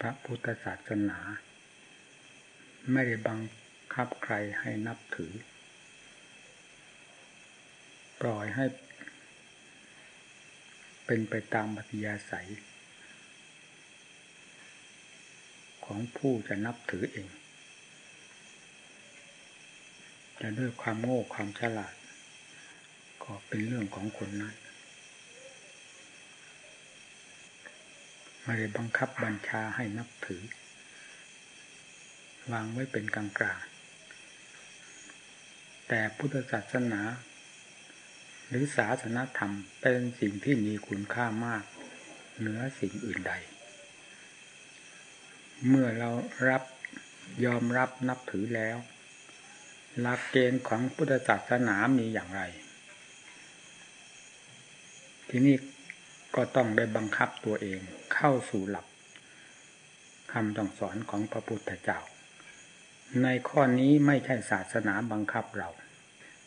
พระพุทธศาสนา ไม่ได้บังคับใครให้นับถือ ปล่อยให้ เป็นไปตามบัติยาศัย ของผู้จะนับถือเองจะด้วยความโง่ความฉลาด ก็เป็นเรื่องของคนนั้น ไม่ได้บังคับบัญชาให้นับถือ วางไว้เป็นกลางกลางแต่พุทธศาสนา หรือศาสนาธรรมเป็นสิ่งที่มีคุณค่ามาก เหนือสิ่งอื่นใด เมื่อเรารับยอมรับนับถือแล้ว หลักเกณฑ์ของพุทธศาสนามีอย่างไร ที่นี่ ก็ต้องได้บังคับตัวเองเข้าสู่หลักคำต้องสอนของพระพุทธเจ้า ในข้อนี้ไม่ใช่ศาสนาบังคับเรา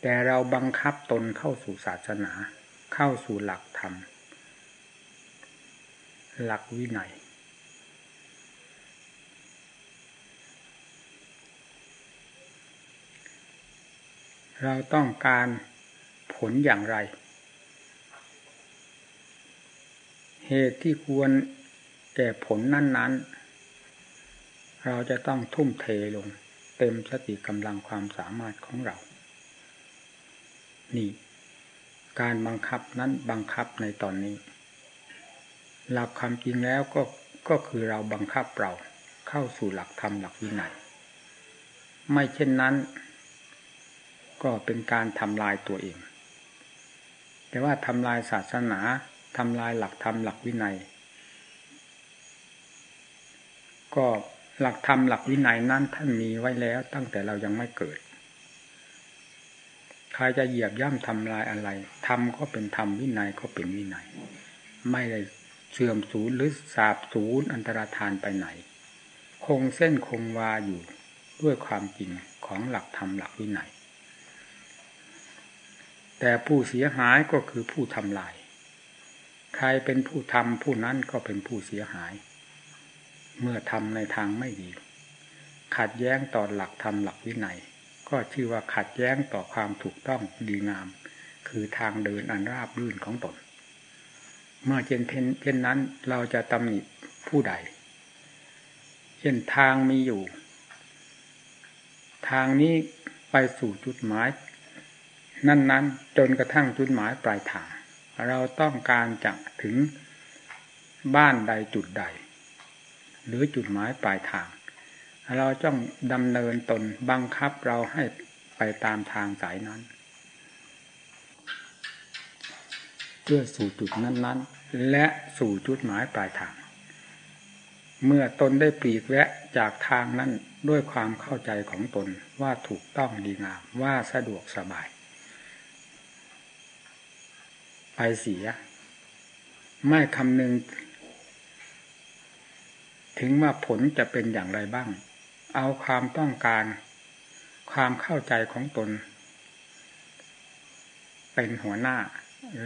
แต่เราบังคับตนเข้าสู่ศาสนา เข้าสู่หลักธรรม หลักวินัย เราต้องการผลอย่างไร เหตุที่ควรแก่ผลนั้น ๆ เราจะต้องทุ่มเทลง เต็มสติกำลังความสามารถของเรา นี่ การบังคับนั้นบังคับในตอนนี้ หลักความจริงแล้วก็ก็คือเราบังคับเราเข้าสู่หลักธรรมหลักวินัยไม่เช่นนั้น ก็เป็นการทำลายตัวเอง แต่ว่าทำลายศาสนา ทำลายหลักธรรมหลักวินัย ก็หลักธรรมหลักวินัยนั้นท่านมีไว้แล้ว ตั้งแต่เรายังไม่เกิด ใครจะเหยียบย่ำทำลายอะไรธรรมก็เป็นธรรมวินัยก็เป็นวินัย ไม่ได้เสื่อมสูญหรือสาบสูญอันตรธานไปไหน คงเส้นคงวาอยู่ด้วยความจริงของหลักธรรมหลักวินัย แต่ผู้เสียหายก็คือผู้ทำลาย ใครเป็นผู้ทำผู้นั้นก็เป็นผู้เสียหาย เมื่อทำในทางไม่ดี ขัดแย้งต่อหลักธรรมหลักวินัย ก็ชื่อว่าขัดแย้งต่อความถูกต้องดีงาม คือทางเดินอันราบรื่นของตน เมื่อเช่นเช่นนั้นเราจะตำหนิผู้ใด เช่นทางมีอยู่ ทางนี้ไปสู่จุดหมาย นั้นๆ จนกระทั่งจุดหมายปลายทาง เราต้องการจะถึงบ้านใดจุดใด หรือจุดหมายปลายทาง เราต้องดำเนินตนบังคับเราให้ไปตามทางสายนั้น เพื่อสู่จุดนั้น ๆ และสู่จุดหมายปลายทาง เมื่อตนได้ปลีกแวะจากทางนั้นด้วยความเข้าใจของตนว่าถูกต้องดีงามว่าสะดวกสบาย ไปเสีย ไม่คำนึง ถึงว่าผลจะเป็นอย่างไรบ้าง เอาความต้องการ ความเข้าใจของตน เป็นหัวหน้า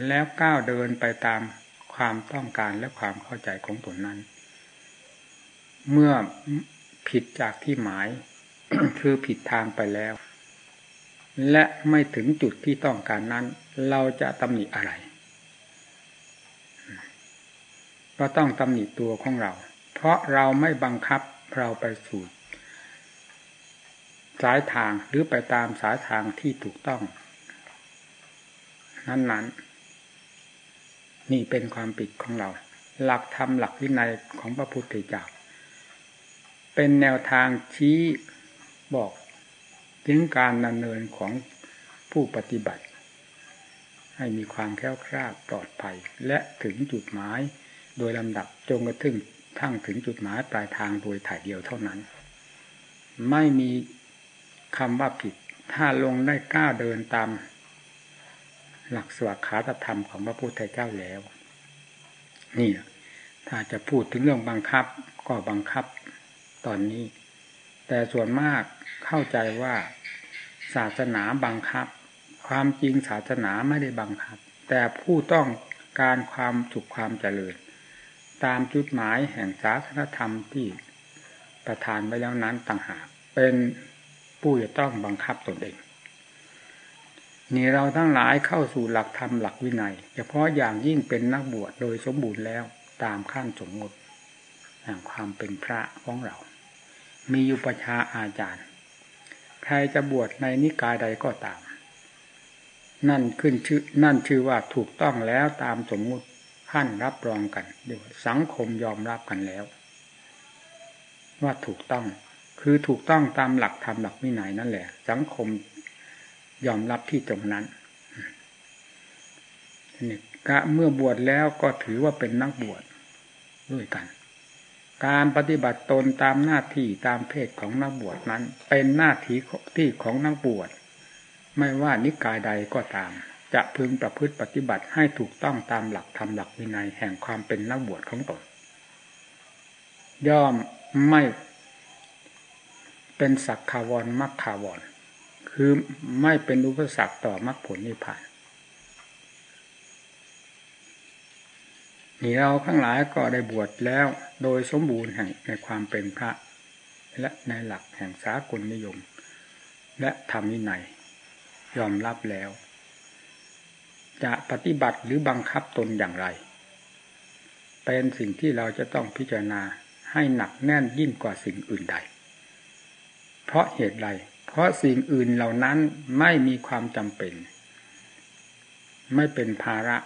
แล้วก้าวเดินไปตามความต้องการและความเข้าใจของตนนั้น เมื่อผิดจากที่หมาย คือผิดทางไปแล้ว และไม่ถึงจุดที่ต้องการนั้น เราจะตำหนิอะไร ก็ต้องตำหนิตัวของเรา เพราะเราไม่บังคับเราไปสู่สายทางหรือไปตามสายทางที่ถูกต้อง นั้นๆ นี่เป็นความผิดของเรา หลักธรรมหลักวินัยของพระพุทธเจ้าเป็นแนวทางชี้บอกถึงการดำเนินของผู้ปฏิบัติ ให้มีความแข็งแกร่งปลอดภัยและถึงจุดหมาย โดยลำดับจงกระทึ่งทั้งถึงจุดหมายปลายทางโดยถ่ายเดียวเท่านั้น ไม่มีคำว่าผิด ถ้าลงได้กล้าเดินตามหลักสวขาตธรรมของพระพุทธเจ้าแล้ว นี่ถ้าจะพูดถึงเรื่องบังคับก็บังคับตอนนี้ แต่ส่วนมากเข้าใจว่าศาสนาบังคับ ความจริงศาสนาไม่ได้บังคับ แต่ผู้ต้องการความสุขความเจริญ ตามจุดหมายแห่งศาสนธรรมที่ประทานไว้แล้วนั้นต่างหากเป็นผู้จะต้องบังคับตนเอง นี่เราทั้งหลายเข้าสู่หลักธรรมหลักวินัย เฉพาะอย่างยิ่งเป็นนักบวชโดยสมบูรณ์แล้วตามขั้นสมมติแห่งความเป็นพระของเรา มีอุปชาอาจารย์ ใครจะบวชในนิกายใดก็ตาม นั่นขึ้นชื่อนั่นชื่อว่าถูกต้องแล้วตามสมมุติ ขั้นรับรองกันเดี๋ยวสังคมยอมรับกันแล้ว ว่าถูกต้องคือถูกต้องตามหลักธรรมหลักวินัยนั่นแหละ สังคมยอมรับที่ตรงนั้นนี่กะเมื่อบวชแล้วก็ถือว่าเป็นนักบวชด้วยกัน การปฏิบัติตนตามหน้าที่ตามเพศของนักบวชนั้น เป็นหน้าที่ที่ของนักบวชไม่ว่านิกายใดก็ตาม จะพึงประพฤติปฏิบัติให้ถูกต้องตามหลักธรรมหลักวินัยแห่งความเป็นนักบวชของตนย่อมไม่เป็นสักขาวรมักขาวร คือไม่เป็นอุปสรรคต่อมรรคผลนิพพานนี่เราข้างหลายก็ได้บวชแล้วโดยสมบูรณ์แห่งในความเป็นพระ และในหลักแห่งสากลนิยม และธรรมนินัยยอมรับแล้ว จะปฏิบัติหรือบังคับตนอย่างไร เป็นสิ่งที่เราจะต้องพิจารณาให้หนักแน่นยิ่งกว่าสิ่งอื่นใด เพราะเหตุใด เพราะสิ่งอื่นเหล่านั้นไม่มีความจำเป็น ไม่เป็นภาระ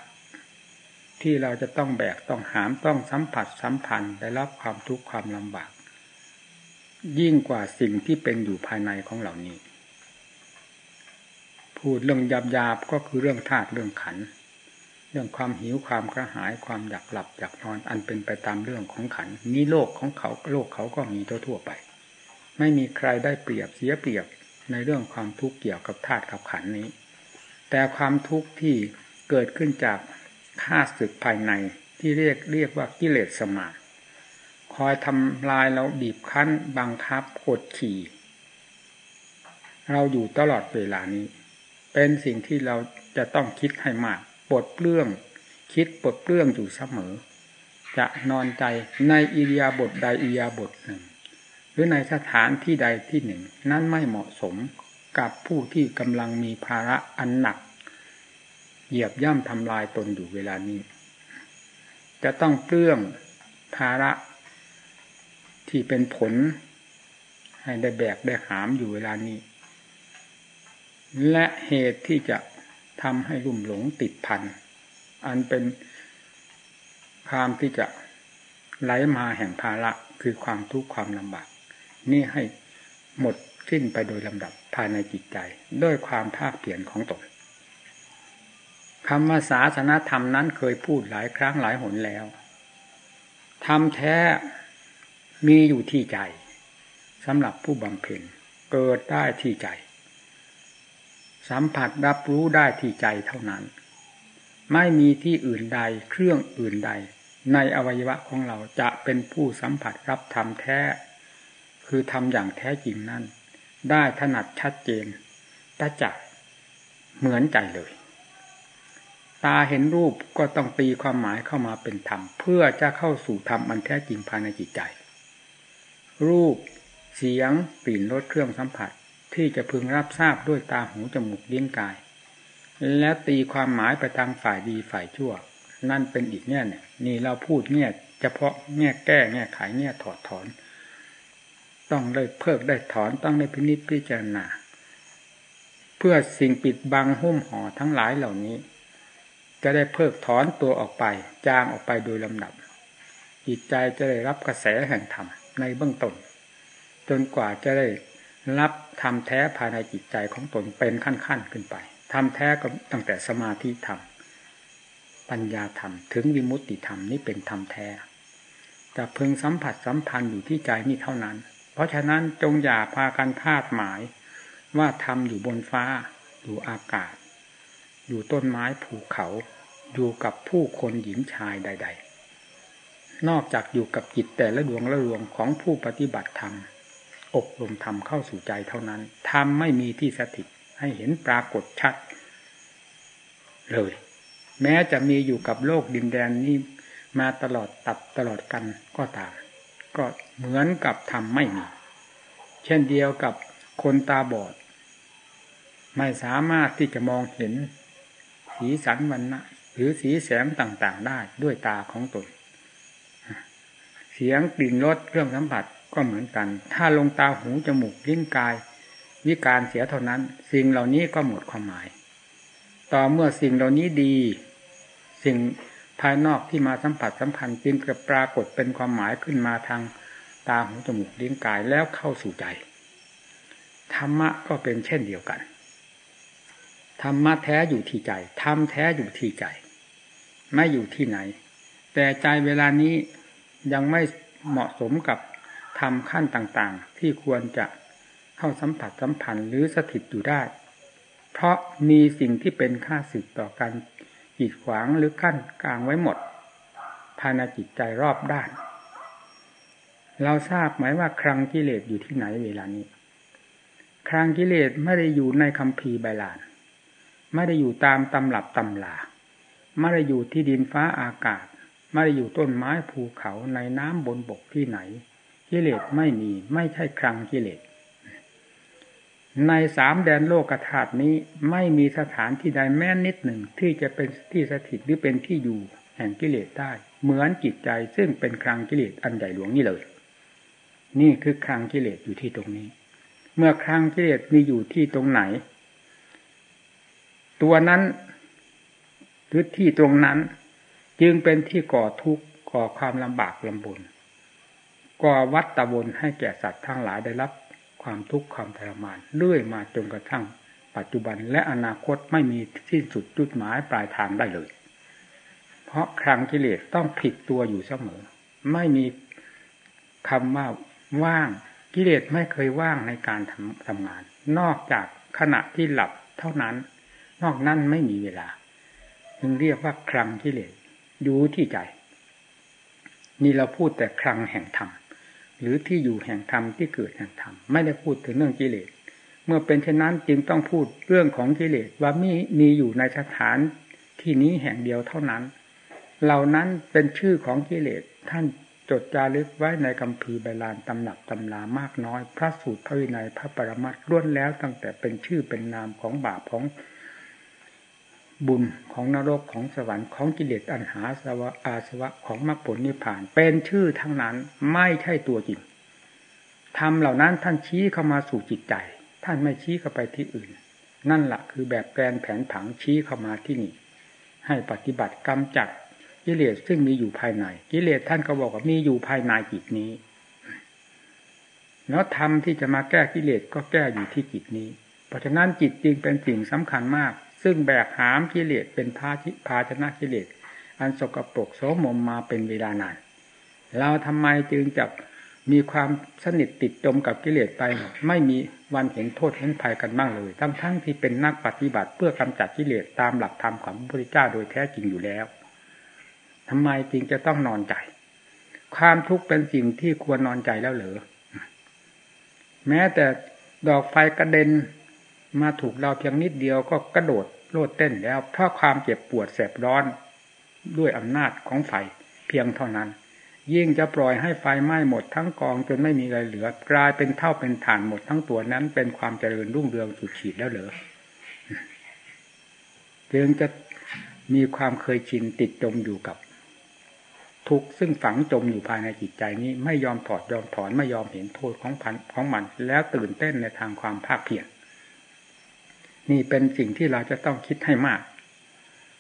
ที่เราจะต้องแบกต้องหามต้องสัมผัสสัมพันธ์ได้รับความทุกข์ความลำบาก ยิ่งกว่าสิ่งที่เป็นอยู่ภายในของเหล่านี้ พูดเรื่องหยาบๆก็คือเรื่องธาตุเรื่องขัน เรื่องความหิวความกระหายความอยากหลับอยากนอนอันเป็นไปตามเรื่องของขันนี้โลกของเขาโลกเขาก็มีทั่วๆไป ไม่มีใครได้เปรียบเสียเปรียบในเรื่องความทุกข์เกี่ยวกับธาตุกับขันนี้ แต่ความทุกข์ที่เกิดขึ้นจากข้าศึกภายในที่เรียกเรียกว่ากิเลสสมาคอยทำลายเราบีบคั้น บังคับกดขี่ เราอยู่ตลอดเวลานี้ เป็นสิ่งที่เราจะต้องคิดให้มากปลดเปลื้อง คิดปลดเปลื้องอยู่เสมอ จะนอนใจในอิริยาบถใดอิริยาบถหนึ่ง หรือในสถานที่ใดที่หนึ่ง นั้นไม่เหมาะสมกับผู้ที่กำลังมีภาระอันหนัก เหยียบย่ำทำลายตนอยู่เวลานี้ จะต้องเปลื้องภาระที่เป็นผล ให้ได้แบกได้หามอยู่เวลานี้ และเหตุที่จะทำให้ลุ่มหลงติดพัน อันเป็นความที่จะไหลมาแห่งภาระคือความทุกข์ความลำบาก นี่ให้หมดสิ้นไปโดยลำดับภายในจิตใจ ด้วยความภาคเปลี่ยนของตนคำว่าศาสนาธรรมนั้นเคยพูดหลายครั้งหลายหนแล้วทำแท้มีอยู่ที่ใจสำหรับผู้บำเพ็ญเกิดได้ที่ใจ สัมผัสรับรู้ได้ที่ใจเท่านั้น ไม่มีที่อื่นใดเครื่องอื่นใด ในอวัยวะของเราจะเป็นผู้สัมผัสรับธรรมแท้ คือทำอย่างแท้จริงนั่น ได้ถนัดชัดเจนประจักษ์เหมือนใจเลย ตาเห็นรูปก็ต้องตีความหมายเข้ามาเป็นธรรม เพื่อจะเข้าสู่ธรรมอันแท้จริงภายในจิตใจ รูปเสียงกลิ่นรสเครื่องสัมผัส ที่จะพึงรับทราบด้วยตาหูจมูกลิ้นกาย แล้วตีความหมายไปทางฝ่ายดีฝ่ายชั่ว นั่นเป็นอีกแง่เนี่ยนี่เราพูดเนี่ยเฉพาะแง่แก้แง่ไขแง่ถอดถอน ต้องได้เพิกได้ถอนต้องได้พินิจพิจารณาเพื่อสิ่งปิดบังหุ้มห่อทั้งหลายเหล่านี้ จะได้เพิกถอนตัวออกไป จางออกไปโดยลำดับจิตใจจะได้รับกระแสแห่งธรรมในเบื้องต้นจนกว่าจะได้ รับธรรมแท้ภายในจิตใจของตนเป็นขั้นๆขึ้นไปธรรมแท้ก็ตั้งแต่สมาธิธรรมปัญญาธรรม ถึงวิมุตติธรรมนี้เป็นธรรมแท้จะพึงสัมผัสสัมพันธ์อยู่ที่ใจนี้เท่านั้น เพราะฉะนั้นจงอย่าพากันคาดหมาย ว่าทำอยู่บนฟ้า อยู่อากาศ อยู่ต้นไม้ภูเขาอยู่กับผู้คนหญิงชายใด ๆ นอกจากอยู่กับจิตแต่ละดวงละดวงของผู้ปฏิบัติธรรม อบรมธรรมเข้าสู่ใจเท่านั้นธรรมไม่มีที่สถิตให้เห็นปรากฏชัด เลย แม้จะมีอยู่กับโลกดินแดนนี้มาตลอดตับตลอดกันก็ตามก็เหมือนกับทำไม่มี เช่นเดียวกับคนตาบอด ไม่สามารถที่จะมองเห็น สีสันวันนะหรือสีแสงต่างๆได้ด้วยตาของตน เสียงกลิ่นรสเครื่องสัมผัส ก็เหมือนกัน ถ้าลงตาหูจมูกลิ้นกาย วิการเสียเท่านั้น สิ่งเหล่านี้ก็หมดความหมาย ต่อเมื่อสิ่งเหล่านี้ดี สิ่งภายนอกที่มาสัมผัสสัมพันธ์จึงจะปรากฏเป็นความหมายขึ้นมาทางตาหูจมูกลิ้นกายแล้วเข้าสู่ใจ ธรรมะก็เป็นเช่นเดียวกันธรรมะแท้อยู่ที่ใจธรรมแท้อยู่ที่ใจ ไม่อยู่ที่ไหน แต่ใจเวลานี้ยังไม่เหมาะสมกับ ทำขั้นต่างๆ ที่ควรจะเข้าสัมผัสสัมพันธ์หรือสถิตอยู่ได้ เพราะมีสิ่งที่เป็นค่าสึกต่อการกีดขวางหรือขั้นกลางไว้หมด ภายในจิตใจรอบด้าน เราทราบไหมว่าครังกิเลสอยู่ที่ไหนเวลานี้ ครังกิเลสไม่ได้อยู่ในคำพีใบลาน ไม่ได้อยู่ตามตำรับตำลาไม่ได้อยู่ที่ดินฟ้าอากาศ ไม่ได้อยู่ต้นไม้ภูเขาในน้ำบนบกที่ไหน กิเลสไม่มี ไม่ใช่ครังกิเลส ในสามแดนโลกธาตุนี้ไม่มีสถานที่ใดแม้นิดหนึ่งที่จะเป็นที่สถิตหรือเป็นที่อยู่แห่งกิเลสได้ เหมือนจิตใจซึ่งเป็นครังกิเลสอันใหญ่หลวงนี่เลย นี่คือครังกิเลสอยู่ที่ตรงนี้ เมื่อครังกิเลสมีอยู่ที่ตรงไหน ตัวนั้นหรือที่ตรงนั้น จึงเป็นที่ก่อทุกข์ก่อความลำบากลำบน ก่อวัฏตะวนให้แก่สัตว์ทั้งหลายได้รับความทุกข์ความทรมานเรื่อยมาจนกระทั่งปัจจุบันและอนาคตไม่มีที่สุดจุดหมายปลายทางได้เลย เพราะครั้งกิเลสต้องผิดตัวอยู่เสมอ ไม่มีคำว่าว่างกิเลสไม่เคยว่างในการทำทำงาน นอกจากขณะที่หลับเท่านั้น นอกนั้นไม่มีเวลาจึงเรียกว่าครั้งกิเลสอยู่ที่ใจ นี่เราพูดแต่ครั้งแห่งธรรม หรือที่อยู่แห่งธรรมที่เกิดแห่งธรรมไม่ได้พูดถึงเรื่องกิเลส เมื่อเป็นเช่นนั้นจึงต้องพูดเรื่องของกิเลสว่ามีมีอยู่ในสถานที่นี้แห่งเดียวเท่านั้น เหล่านั้นเป็นชื่อของกิเลสท่านจดจารึกไว้ในคำพีใบลานตำหนักตำลามากน้อย พระสูตรพระวินัยพระปรมัตล้วนแล้วตั้งแต่เป็นชื่อเป็นนามของบาปของ บุญของนรกของสวรรค์ของกิเลสอันหาสวะอาสวะของมรรคผลนิพพาน เป็นชื่อทั้งนั้นไม่ใช่ตัวจริงทำเหล่านั้นท่านชี้เข้ามาสู่จิตใจ ท่านไม่ชี้เข้าไปที่อื่น นั่นแหละคือแบบแกนแผนผังชี้เข้ามาที่นี่ ให้ปฏิบัติกรรมจัดกิเลสซึ่งมีอยู่ภายใน กิเลสท่านก็บอกว่ามีอยู่ภายในจิตนี้แล้วธรรมที่จะมาแก้กิเลสก็แก้อยู่ที่จิตนี้ เพราะฉะนั้นจิตจึงเป็นสิ่งสำคัญมาก ซึ่งแบกหามกิเลสเป็นภาชิภาชนะกิเลสอันสกปรกโสมมมาเป็นเวลานาน เราทำไมจึงจะมีความสนิทติดจมกับกิเลสไป ไม่มีวันเห็นโทษเห็นภัยกันบ้างเลย ทั้งทั้งที่เป็นนักปฏิบัติเพื่อกำจัดกิเลสตามหลักธรรมของพระพุทธเจ้าโดยแท้จริงอยู่แล้วทำไมจึงจะต้องนอนใจ ความทุกข์เป็นสิ่งที่ควรนอนใจแล้วเหรอแม้แต่ดอกไฟกระเด็น มาถูกเราเพียงนิดเดียวก็กระโดดโลดเต้นแล้วเพราะความเจ็บปวดแสบร้อนด้วยอำนาจของไฟเพียงเท่านั้น ยิ่งจะปล่อยให้ไฟไหม้หมดทั้งกองจนไม่มีอะไรเหลือกลายเป็นเท่าเป็นฐานหมดทั้งตัวนั้น เป็นความเจริญรุ่งเรืองสุดขีดแล้วเหรอจึงจะมีความเคยชินติดจมอยู่กับ ทุกซึ่งฝังจมอยู่ภายในจิตใจนี้ ไม่ยอมถอดยอมถอนไม่ยอมเห็นโทษของพันของมัน แล้วตื่นเต้นในทางความภาคเพียร นี่เป็นสิ่งที่เราจะต้องคิดให้มาก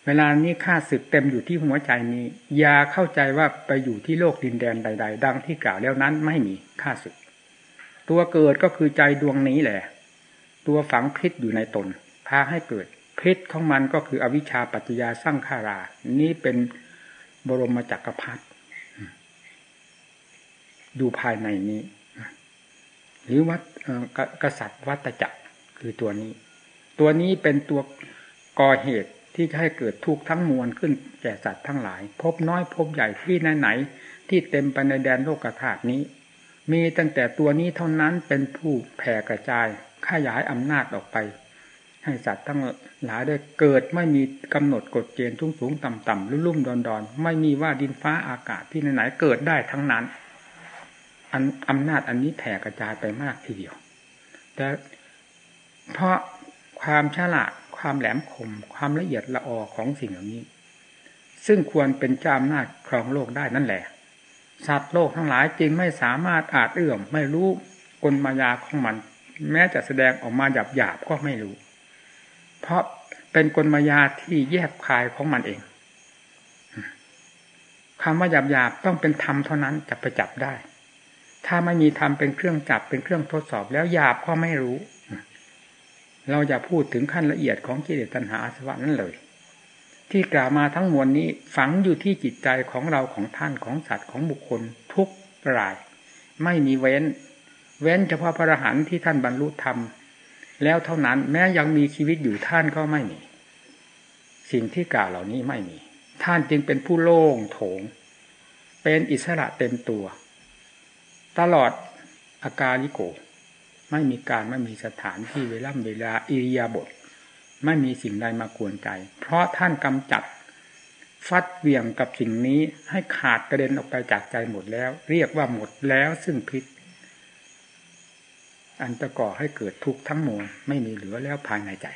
เวลานี้ข้าศึกเต็มอยู่ที่หัวใจนี้ อย่าเข้าใจว่าไปอยู่ที่โลกดินแดนใด ๆ ดังที่กล่าวแล้วนั้นไม่มีข้าศึก ตัวเกิดก็คือใจดวงนี้แหละ ตัวฝังพิษอยู่ในตน พาให้เกิดพิษของมันก็คืออวิชชาปัจจยาสร้างขารา นี่เป็นบรมจักรพรรดิดูภายในนี้ หรือวัดกษัตริย์วัตจักรคือตัวนี้ ตัวนี้เป็นตัวก่อเหตุที่ให้เกิดทุกข์ทั้งมวลขึ้นแก่สัตว์ทั้งหลาย พบน้อยพบใหญ่ที่ไหนไหนที่เต็มไปในแดนโลกธาตุนี้ มีตั้งแต่ตัวนี้เท่านั้นเป็นผู้แผ่กระจายขยายอำนาจออกไป ให้สัตว์ทั้งหลายได้เกิดไม่มีกำหนดกฎเกณฑ์ทุ่งสูงต่ำต่ำลุ่มดอนดอนไม่มีว่าดินฟ้าอากาศที่ไหนๆเกิดได้ทั้งนั้นอันอำนาจอันนี้แผ่กระจายไปมากทีเดียวแต่เพราะ ความฉลาดความแหลมคม ความละเอียดละออของสิ่งเหล่านี้ ซึ่งควรเป็นเจ้าอำนาจครองโลกได้นั่นแหละสัตว์โลกทั้งหลายจึงไม่สามารถอาจเอื้อมไม่รู้กลมายาของมัน แม้จะแสดงออกมาหยาบหยาบก็ไม่รู้ เพราะเป็นกลมายาที่แยบคายของมันเองคำว่าหยาบหยาบต้องเป็นธรรมเท่านั้นจะไปจับได้ ถ้าไม่มีธรรมเป็นเครื่องจับเป็นเครื่องทดสอบแล้วหยาบก็ไม่รู้ เราจะพูดถึงขั้นละเอียดของกิเลสตัณหาอาสวะนั้นเลย ที่กล่าวมาทั้งมวลนี้ฝังอยู่ที่จิตใจของเราของท่านของสัตว์ของบุคคลทุกราย ไม่มีเว้น เว้นเฉพาะพระอรหันต์ที่ท่านบรรลุธรรม แล้วเท่านั้นแม้ยังมีชีวิตอยู่ท่านก็ไม่มี สิ่งที่กล่าวเหล่านี้ไม่มี ท่านจึงเป็นผู้โล่งโถง เป็นอิสระเต็มตัว ตลอดอาการลิโก ไม่มีการไม่มีสถานที่เวลาเวลาอิริยาบถไม่มีสิ่งใดมากวนใจ เพราะท่านกำจัดฟัดเวี่ยงกับสิ่งนี้ให้ขาดกระเด็นออกไปจากใจหมดแล้ว เรียกว่าหมดแล้วซึ่งพิษ อันจะก่อให้เกิดทุกข์ทั้งมวลไม่มีเหลือแล้วภายในใจ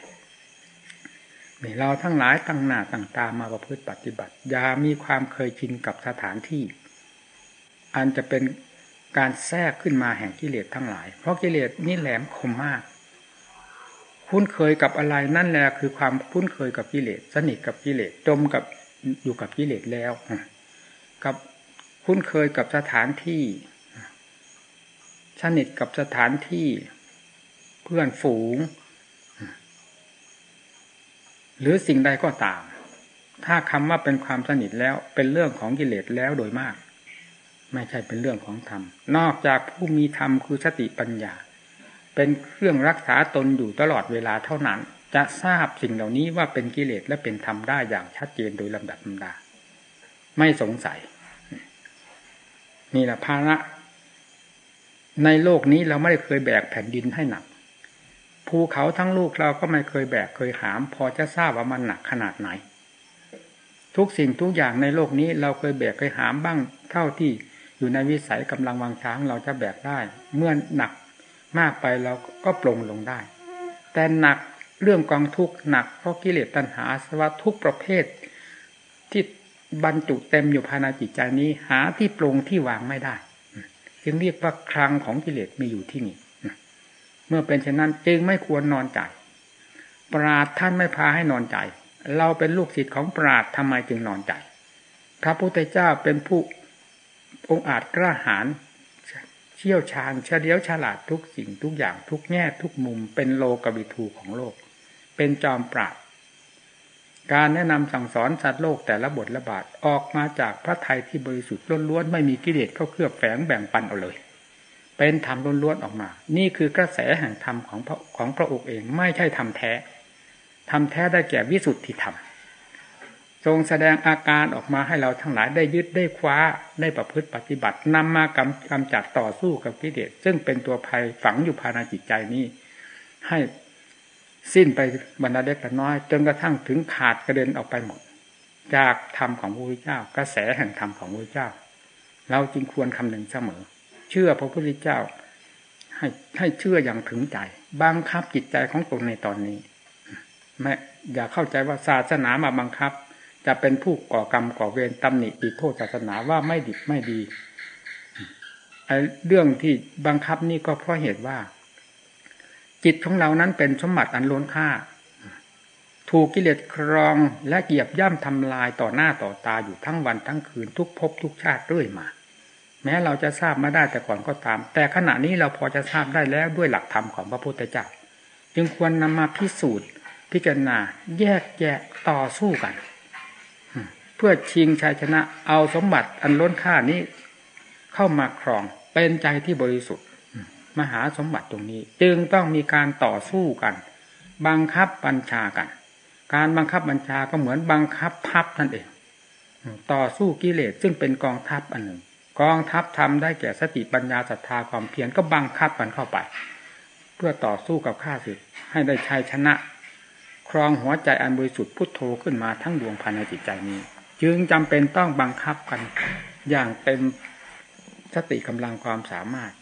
เราทั้งหลายตั้งหน้าตั้งตามาประพฤติปฏิบัติอย่ามีความเคยชินกับสถานที่ อันจะเป็น การแทรกขึ้นมาแห่งกิเลสทั้งหลาย เพราะกิเลสนี่แหลมคมมาก คุ้นเคยกับอะไรนั่นแหละคือความคุ้นเคยกับกิเลสสนิทกับกิเลสจมกับอยู่กับกิเลสแล้วกับคุ้นเคยกับสถานที่ สนิทกับสถานที่ เพื่อนฝูง หรือสิ่งใดก็ตาม ถ้าคำว่าเป็นความสนิทแล้วเป็นเรื่องของกิเลสแล้วโดยมาก ไม่ใช่เป็นเรื่องของธรรม นอกจากผู้มีธรรมคือสติปัญญา เป็นเครื่องรักษาตนอยู่ตลอดเวลาเท่านั้น จะทราบสิ่งเหล่านี้ว่าเป็นกิเลสและเป็นธรรมได้อย่างชัดเจนโดยลำดับลำดา ไม่สงสัยนี่แหละภาระ ในโลกนี้เราไม่ได้เคยแบกแผ่นดินให้หนักภูเขาทั้งลูกเราก็ไม่เคยแบกเคยหาม พอจะทราบว่ามันหนักขนาดไหน ทุกสิ่งทุกอย่างในโลกนี้เราเคยแบกเคยหามบ้างเท่าที่ อยู่ในวิสัยกำลังวางช้างเราจะแบกได้ เมื่อหนักมากไปเราก็ปลงลงได้ แต่หนักเรื่องกองทุกข์หนักเพราะกิเลสตัณหาสวะทุกประเภท ที่บรรจุเต็มอยู่ภายในจิตใจนี้ หาที่ปรงที่วางไม่ได้ จึงเรียกว่าครังของกิเลสมีอยู่ที่นี่เมื่อเป็นเช่นนั้นจึงไม่ควรนอนใจปราดท่านไม่พาให้นอนใจ เราเป็นลูกศิษย์ของปราดทำไมจึงนอนใจ พระพุทธเจ้าเป็นผู้ องอาจกล้าหาญเชี่ยวชาญเฉลียวฉลาดทุกสิ่งทุกอย่างทุกแง่ทุกมุม เป็นโลกบิทูของโลก เป็นจอมปราบการแนะนำสั่งสอนสัตว์โลกแต่ละบทละบาทออกมาจากพระไทยที่บริสุทธิ์ล้วนๆไม่มีกิเลสเข้าเคลือบแฝงแบ่งปันเอาเลย เป็นธรรมล้วนๆออกมา นี่คือกระแสแห่งธรรมของพระของพระองค์เองไม่ใช่ธรรมแท้ธรรมแท้ได้แก่วิสุทธิธรรม ทรงแสดงอาการออกมาให้เราทั้งหลายได้ยึดได้คว้าได้ประพฤติปฏิบัตินำมากำกำจัดต่อสู้กับกิเลสซึ่งเป็นตัวภัยฝังอยู่ภายในจิตใจนี้ ให้สิ้นไปบรรดาเล็กน้อย จนกระทั่งถึงขาดกระเด็นออกไปหมด จากธรรมของพระพุทธเจ้า กระแสแห่งธรรมของพระพุทธเจ้า เราจึงควรคำนึงเสมอ เชื่อพระพุทธเจ้า ให้ให้เชื่ออย่างถึงใจบังคับจิตใจของตนในตอนนี้ไม่อย่าเข้าใจว่าศาสนามาบังคับ จะเป็นผู้ก่อกรรมก่อเวรตำหนิติโทษศาสนาว่าไม่ดีไม่ดีไอ้เรื่องที่บังคับนี่ก็เพราะเหตุว่า จิตของเรานั้นเป็นสมบัติอันล้นค่า ถูกกิเลสครองและเกียบย่ำทำลายต่อหน้าต่อตาอยู่ทั้งวันทั้งคืนทุกภพทุกชาติเรื่อยมา แม้เราจะทราบมาได้แต่ก่อนก็ตาม แต่ขณะนี้เราพอจะทราบได้แล้วด้วยหลักธรรมของพระพุทธเจ้าจึงควรนำมาพิสูจน์ พิจารณาแยกแยะต่อสู้กัน เพื่อชิงชัยชนะเอาสมบัติอันล้นค่านี้ เข้ามาครองเป็นใจที่บริสุทธิ์มหาสมบัติตรงนี้ จึงต้องมีการต่อสู้กัน บังคับบัญชากัน การบังคับบัญชาก็เหมือนบังคับทัพนั่นเองต่อสู้กิเลสซึ่งเป็นกองทัพอันหนึ่ง กองทัพทำได้แก่สติปัญญาศรัทธาความเพียรก็บังคับกันเข้าไป เพื่อต่อสู้กับข้าศึกให้ได้ชัยชนะ ครองหัวใจอันบริสุทธิ์พุทโธขึ้นมาทั้งดวงภายในจิตใจนี้ จึงจำเป็นต้องบังคับกัน อย่างเต็มสติกำลังความสามารถ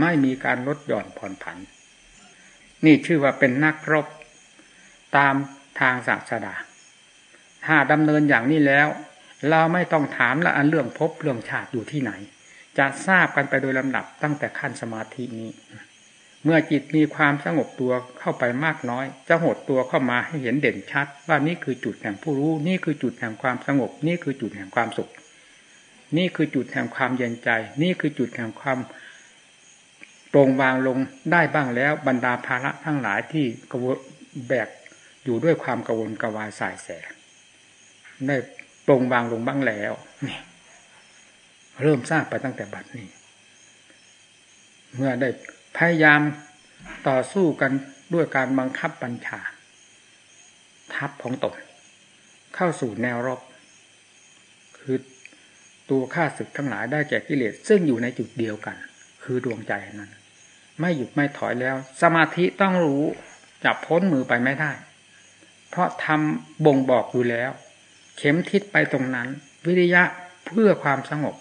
ไม่มีการลดหย่อนผ่อนผัน นี่ชื่อว่าเป็นนักรบ ตามทางศาสดา ถ้าดำเนินอย่างนี้แล้ว เราไม่ต้องถามละอันเรื่องพบเรื่องชาติอยู่ที่ไหน จะทราบกันไปโดยลำดับตั้งแต่ขั้นสมาธินี้ เมื่อจิตมีความสงบตัวเข้าไปมากน้อย จะหดตัวเข้ามาให้เห็นเด่นชัด ว่านี่คือจุดแห่งผู้รู้ นี่คือจุดแห่งความสงบ นี่คือจุดแห่งความสุข นี่คือจุดแห่งความเย็นใจ นี่คือจุดแห่งความตรงวางลงได้บ้างแล้วบรรดาภาระทั้งหลายที่กระแบกอยู่ด้วยความกังวลกวายสายแสได้ปรงวางลงบ้างแล้วนี่เริ่มทราบไปตั้งแต่บัดนี้ เมื่อได้ พยายามต่อสู้กันด้วยการบังคับบัญชา ทัพของตนเข้าสู่แนวรบ คือตัวข้าศึกทั้งหลายได้แก่กิเลส ซึ่งอยู่ในจุดเดียวกัน คือดวงใจนั้น ไม่หยุดไม่ถอยแล้ว สมาธิต้องรู้จะพ้นมือไปไม่ได้ เพราะทำบ่งบอกอยู่แล้ว เข็มทิศไปตรงนั้น วิริยะเพื่อความสงบ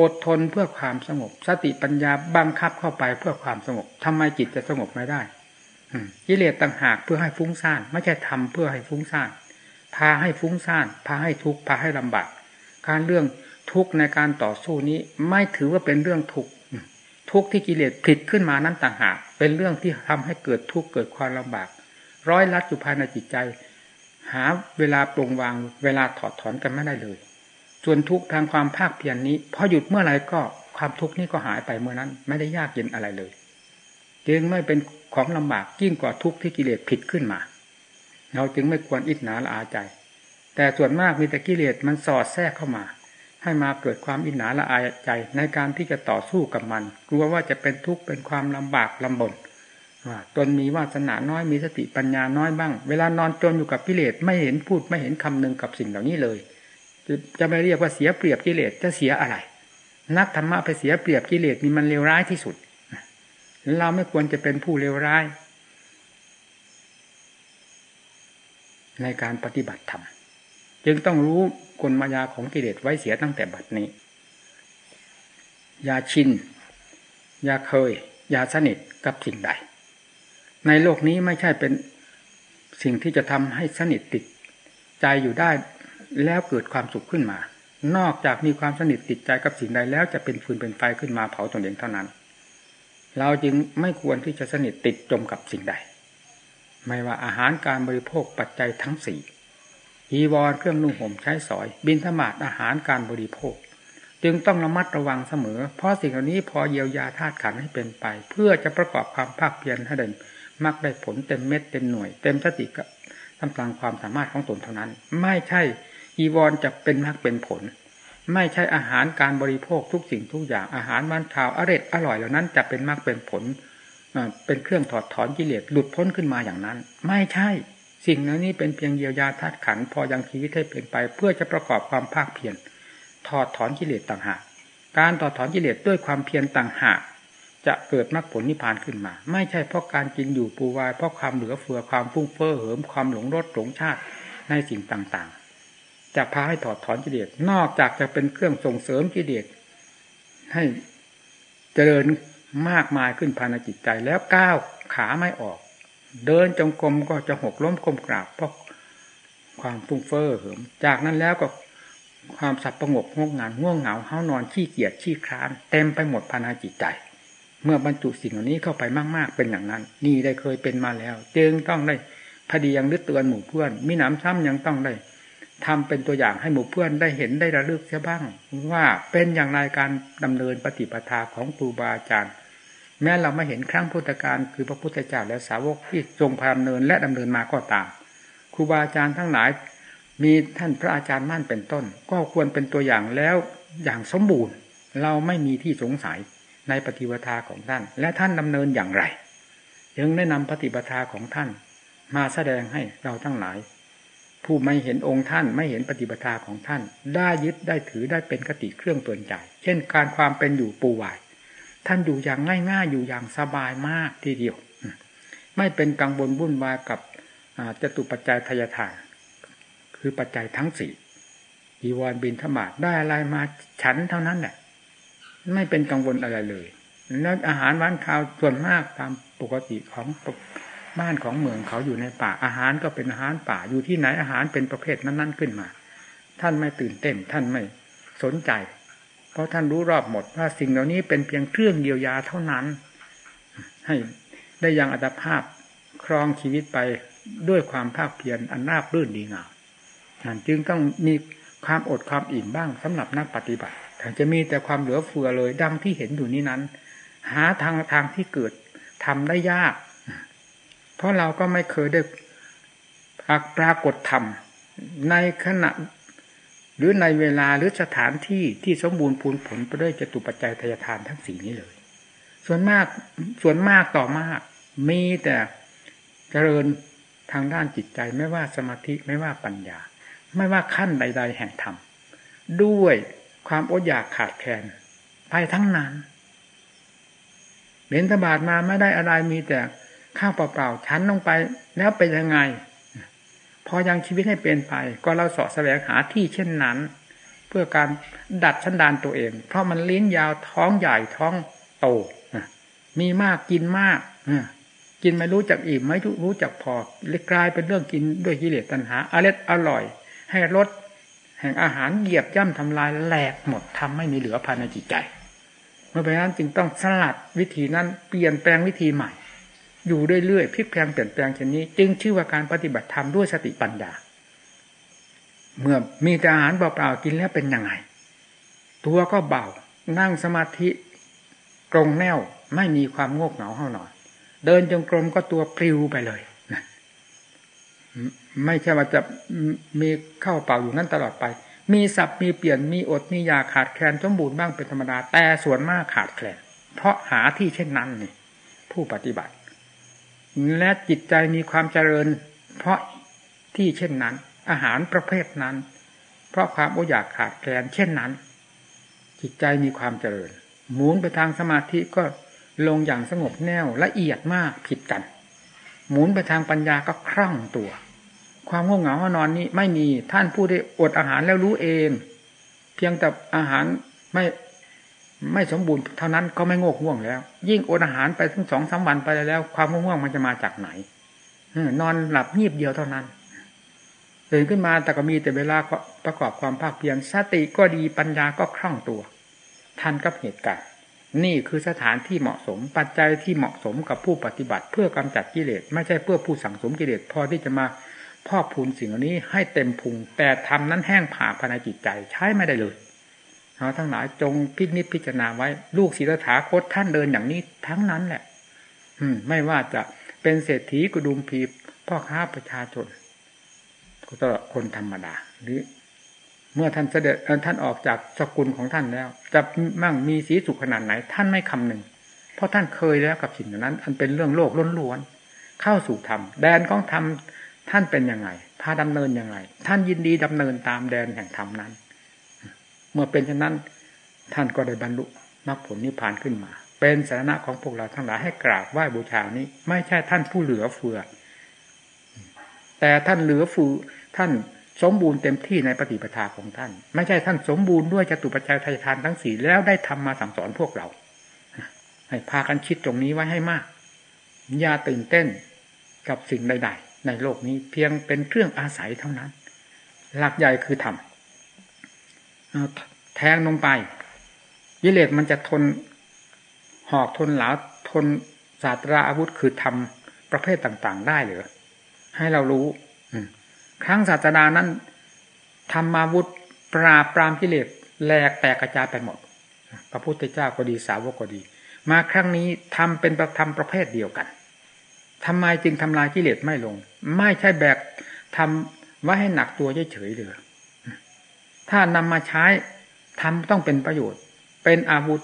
อดทนเพื่อความสงบ สติปัญญาบังคับเข้าไปเพื่อความสงบทำไมจิตจะสงบไม่ได้กิเลสต่างหากเพื่อให้ฟุ้งซ่าน ไม่ใช่ทำเพื่อให้ฟุ้งซ่าน พาให้ฟุ้งซ่าน พาให้ทุกข์พาให้ลำบากการเรื่องทุกข์ในการต่อสู้นี้ ไม่ถือว่าเป็นเรื่องทุกข์ทุกข์ที่กิเลสผลิตขึ้นมานั้นต่างหาก เป็นเรื่องที่ทำให้เกิดทุกข์เกิดความลำบาก ร้อยลัดอยู่ภายในจิตใจ หาเวลาปรงวางเวลาถอดถอนกันไม่ได้เลย ส่วนทุกทางความภาคเพียรนนี้พอหยุดเมื่อไหร่ก็ความทุกข์นี้ก็หายไปเมื่อนั้น ไม่ได้ยากเย็นอะไรเลยจึงไม่เป็นของลำบากยิ่งกว่าทุกข์ที่กิเลสผิดขึ้นมา เราจึงไม่ควรอิจฉาละอาใจ แต่ส่วนมากมีแต่กิเลสมันสอดแทรกเข้ามา ให้มาเกิดความอิจฉาละอายใจในการที่จะต่อสู้กับมัน กลัวว่าจะเป็นทุกข์เป็นความลำบากลำบนว่าตนมีวาสนาน้อยมีสติปัญญาน้อยบ้าง เวลานอนจนอยู่กับกิเลสไม่เห็นพูดไม่เห็นคำนึงกับสิ่งเหล่านี้เลย จะไม่เรียกว่าเสียเปรียบกิเลสจะเสียอะไร นักธรรมะไปเสียเปรียบกิเลสนี่มันเลวร้ายที่สุด เราไม่ควรจะเป็นผู้เลวร้าย ในการปฏิบัติธรรมจึงต้องรู้กลมายาของกิเลสไว้เสียตั้งแต่บัดนี้ อย่าชิน อย่าเคย อย่าสนิทกับสิ่งใด ในโลกนี้ไม่ใช่เป็นสิ่งที่จะทำให้สนิทติดใจอยู่ได้ แล้วเกิดความสุขขึ้นมา นอกจากมีความสนิทติดใจกับสิ่งใดแล้วจะเป็นฟืนเป็นไฟขึ้นมาเผาตนเองเท่านั้น เราจึงไม่ควรที่จะสนิทติดจมกับสิ่งใด ไม่ว่าอาหารการบริโภคปัจจัยทั้งสี่อีวรเครื่องนุ่งห่มใช้สอย บินธมาตอาหารการบริโภค จึงต้องระมัดระวังเสมอ เพราะสิ่งเหล่านี้พอเยียวยาธาตุขันให้เป็นไป เพื่อจะประกอบความภาคเพียรให้เดินมักได้ผลเต็มเม็ดเต็มหน่วย เต็มสติกับทำกลางความสามารถของตนเท่านั้น ไม่ใช่ อีวอนจะเป็นมักเป็นผล ไม่ใช่อาหารการบริโภคทุกสิ่งทุกอย่างอาหารมันขาวอร่อยอร่อยเหล่านั้นจะเป็นมักเป็นผลเป็นเครื่องถอดถอนกิเลสหลุดพ้นขึ้นมาอย่างนั้น ไม่ใช่ สิ่งนั้นนี้เป็นเพียงเยียวยาธาตุขันพอยังชีวิตให้เป็นไป เพื่อจะประกอบความภาคเพียรถอดถอนกิเลสต่างหากการถอดถอนกิเลสด้วยความเพียรต่างหากจะเกิดมรรคผลนิพพานขึ้นมา ไม่ใช่เพราะการกินอยู่ปูวายเพราะความเหลือเฟือความฟุ้งเฟ้อเหิมความหลงรสหลงชาติในสิ่งต่าง จะพาให้ถอดถอนกิเลสนอกจากจะเป็นเครื่องส่งเสริมกิเลสให้เจริญมากมายขึ้นภายในจิตใจแล้วก้าวขาไม่ออก เดินจงกรมก็จะหกล้มกลมกราบเพราะความฟุ้งเฟ้อเหิมจากนั้นแล้วก็ความสับประงกงกงานง่วงเหงาเฮานอนขี้เกียจขี้คร้าน เต็มไปหมดภายในจิตใจ เมื่อบรรจุสิ่งเหล่านี้เข้าไปมากๆเป็นอย่างนั้น นี่ได้เคยเป็นมาแล้ว จึงต้องได้พอดียังนึกเตือนหมู่เพื่อน มีหนำซ้ำยังต้องได้ ทำเป็นตัวอย่างให้หมู่เพื่อนได้เห็นได้ระลึกเสียบ้าง ว่าเป็นอย่างไรการดำเนินปฏิปทาของครูบาอาจารย์ แม้เราไม่เห็นครั้งพุทธการคือพระพุทธเจ้าและสาวกที่ทรงพาดำเนินและดำเนินมาก็ตามครูบาอาจารย์ทั้งหลาย มีท่านพระอาจารย์มั่นเป็นต้น ก็ควรเป็นตัวอย่างแล้วอย่างสมบูรณ์ เราไม่มีที่สงสัยในปฏิปทาของท่าน และท่านดำเนินอย่างไรยังได้นำปฏิปทาของท่าน มาแสดงให้เราทั้งหลาย ผู้ไม่เห็นองค์ท่านไม่เห็นปฏิปทาของท่าน ได้ยึดได้ถือได้เป็นกติเครื่องตนใจ เช่น การความเป็นอยู่ปูวาย ท่านอยู่อย่างง่ายๆอยู่อย่างสบายมากทีเดียว ไม่เป็นกังวลวุ่นวายกับจตุปัจจัยทายทาน คือปัจจัยทั้งสี่อีวรบินธบาตได้อะไรมาฉันเท่านั้นแหละไม่เป็นกังวลอะไรเลย แล้วอาหารวันข้าวส่วนมากตามปกติของ บ้านของเมืองเขาอยู่ในป่าอาหารก็เป็นอาหารป่าอยู่ที่ไหนอาหารเป็นประเภทนั้น ๆขึ้นมา ท่านไม่ตื่นเต้นท่านไม่สนใจ เพราะท่านรู้รอบหมดว่าสิ่งเหล่านี้เป็นเพียงเครื่องเยียวยาเท่านั้น ให้ได้ยังอัตภาพครองชีวิตไปด้วยความภาคเพียรอันนาบรื่นดีงามจึงต้องมีความอดความอิ่มบ้างสำหรับนักปฏิบัติถ้าจะมีแต่ความเหลือเฟือเลยดังที่เห็นอยู่นี้นั้น หาทางทางที่เกิดทำได้ยาก เพราะเราก็ไม่เคยได้ปรากฏธรรม ในขณะ หรือในเวลาหรือสถานที่ที่สมบูรณ์พูนผลไปด้วยจตุปัจจัยทายทานทั้งสี่นี้เลย ส่วนมากส่วนมากต่อมาก มีแต่เจริญทางด้านจิตใจไม่ว่าสมาธิไม่ว่าปัญญา ไม่ว่าขั้นใด ๆ แห่งธรรม ด้วยความอดอยากขาดแคลนไปทั้งนั้นเบนทบาทมาไม่ได้อะไรมีแต่ ข้าวเปล่าๆชั้นลงไป แล้วเป็นยังไง พอยังชีวิตให้เป็นไป ก็เราสาะแสวงหาที่เช่นนั้น เพื่อการดัดชั้นดานตัวเอง เพราะมันลิ้นยาวท้องใหญ่ท้องโตมีมากกินมากกินไม่รู้จักอิ่มไม่รู้จักพอเลยกลายเป็นเรื่องกินด้วยกิเลสตัณหาอร่อยอร่อย ให้รสแห่งอาหารเหยียบย่ำทำลายแหลกหมดทำไม่มีเหลือภายในจิตใจ เมื่อไปนั้นจึงต้องสลัดวิธีนั้นเปลี่ยนแปลงวิธีใหม่ อยู่เรื่อยๆพลิกแปลงเปลี่ยนแปลงเช่นนี้ จึงชื่อว่าการปฏิบัติธรรมด้วยสติปัญญา เมื่อมีแต่อาหารเปล่าๆกินแล้วเป็นยังไง ตัวก็เบา นั่งสมาธิตรงแนวไม่มีความโงกเหงาเท่าหน่อยเดินจงกรมก็ตัวปลิวไปเลยนะไม่ใช่ว่าจะมีเข้าเป่าอยู่นั้นตลอดไป มีสับมีเปลี่ยนมีอดมียาขาดแคลนสมบูรณ์บ้างเป็นธรรมดา แต่ส่วนมากขาดแคลนเพราะหาที่เช่นนั้นนี่ผู้ปฏิบัติ และจิตใจมีความเจริญ เพราะที่เช่นนั้น อาหารประเภทนั้น เพราะความออยากขาดแคลนเช่นนั้น จิตใจมีความเจริญ หมุนไปทางสมาธิก็ลงอย่างสงบแน่วละเอียดมากผิดกัน หมุนไปทางปัญญาก็คล่องตัว ความง่วงเหงาหนอนนี้ไม่มีท่านผู้ได้อดอาหารแล้วรู้เอง เพียงแต่อาหารไม่ ไม่สมบูรณ์เท่านั้นก็ไม่ง่วงง่วงแล้ว ยิ่งอดอาหารไปทั้งสองสาวันไปแล้ว ความง่วงมันจะมาจากไหนนอนหลับเงียบเดียวเท่านั้นตื่นขึ้นมาแต่ก็มีแต่เวลาประกอบความภาคเพียรสติก็ดีปัญญาก็คล่องตัว ทันกับเหตุการณ์นี่คือสถานที่เหมาะสม ปัจจัยที่เหมาะสมกับผู้ปฏิบัติ เพื่อกำจัดกิเลสไม่ใช่เพื่อผู้สั่งสมกิเลสพอที่จะมาพอกพูนสิ่งเหล่านี้ให้เต็มพุงแต่ทำนั้นแห้งผ่าภายในจิตใจใช้ไม่ได้เลย เราทั้งหลายจงพิจิตพิจารณาไว้ ลูกศิลธาโคตท่านเดินอย่างนี้ทั้งนั้นแหละ อืม ไม่ว่าจะเป็นเศรษฐีกุดุมพีพ่อค้าประชาชนก็คนธรรมดา หรือ เมื่อท่านเสด็จท่านออกจากสกุลของท่านแล้ว จะมั่งมีสีสุขขนาดไหน ท่านไม่คำหนึ่ง เพราะท่านเคยแล้วกับสิ่งนั้นอันเป็นเรื่องโลกล้วนๆเข้าสู่ธรรมแดนของธรรมท่านเป็นยังไงพาดำเนินยังไง ท่านยินดีดำเนินตามแดนแห่งธรรมนั้น เมื่อเป็นเช่นนั้น ท่านก็ได้บรรลุมรรคผลนิพพานขึ้นมา เป็นสาระของพวกเราทั้งหลายให้กราบไหว้บูชานี้ ไม่ใช่ท่านผู้เหลือเฟือ แต่ท่านเหลือฟูท่านสมบูรณ์เต็มที่ในปฏิปทาของท่าน ไม่ใช่ท่านสมบูรณ์ด้วยจตุปัจจัยทายทานทั้งสี่แล้วได้ทำมาสั่งสอนพวกเรา ให้พากันคิดตรงนี้ไว้ให้มาก อย่าตื่นเต้นกับสิ่งใด ๆ ในโลกนี้เพียงเป็นเครื่องอาศัยเท่านั้น หลักใหญ่คือธรรม แทงลงไปยิเลสมันจะทนหอกทนหลาทนศาสตราอาวุธคือธรรมประเภทต่างๆ ได้หรือให้เรารู้ครั้งศาสดานั้นธรรมาวุธปราปรามกิเลสแหลกแตกกระจายไปหมด พระพุทธเจ้าก็ดีสาวกก็ดี มาครั้งนี้ทำเป็นประธรรมประเภทเดียวกันทำไมจึงทำลายกิเลสไม่ลง ไม่ใช่แบกทำไว้ให้หนักตัวเฉยๆเลย ถ้านำมาใช้ทำต้องเป็นประโยชน์ เป็นอาวุธ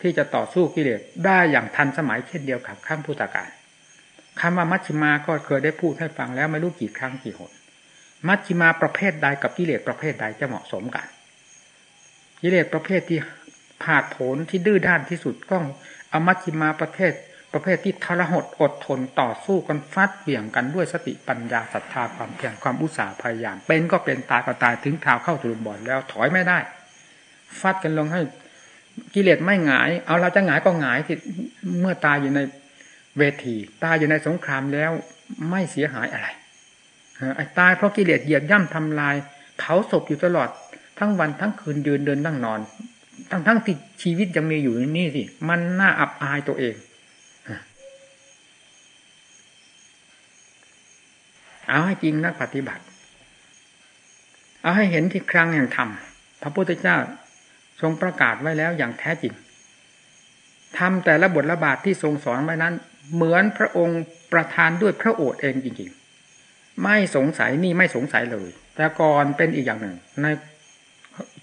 ที่จะต่อสู้กิเลสได้อย่างทันสมัยเช่นเดียวกับข้างพุทธกาลคำว่ามัชฌิมาก็เคยได้พูดให้ฟังแล้วไม่รู้กี่ครั้งกี่หนมัชฌิมาประเภทใดกับกิเลสประเภทใดจะเหมาะสมกันกิเลสประเภทที่ผาดโผนที่ดื้อด้านที่สุดก็เอามัชฌิมาประเภท ประเภทที่ทรหดอดทนต่อสู้กันฟัดเบี่ยงกันด้วยสติปัญญาศรัทธาความเพียรความอุตสาห์พยายาม เป็นก็เป็นตายก็ตายถึงคราวเข้าตุลบอดแล้วถอยไม่ได้ ฟัดกันลงให้กิเลสไม่หงาย เอาเราจะหงายก็หงายที่เมื่อตายอยู่ในเวทีตายอยู่ในสงครามแล้วไม่เสียหายอะไรไอ้ตายเพราะกิเลสเหยียบย่ำทำลาย เผาศพอยู่ตลอดทั้งวันทั้งคืนยืนเดินนั่งนอน ทั้งทั้งที่ชีวิตยังมีอยู่นี่สิมันน่าอับอายตัวเอง เอาให้จริงนักปฏิบัติ เอาให้เห็นที่ครั้งแห่งธรรมพระพุทธเจ้าทรงประกาศไว้แล้วอย่างแท้จริงทำแต่ละบทละบาทที่ทรงสอนไว้นั้น เหมือนพระองค์ประทานด้วยพระโอษฐ์เองจริงๆ ไม่สงสัยนี่ไม่สงสัยเลย แต่ก่อนเป็นอีกอย่างหนึ่ง ใน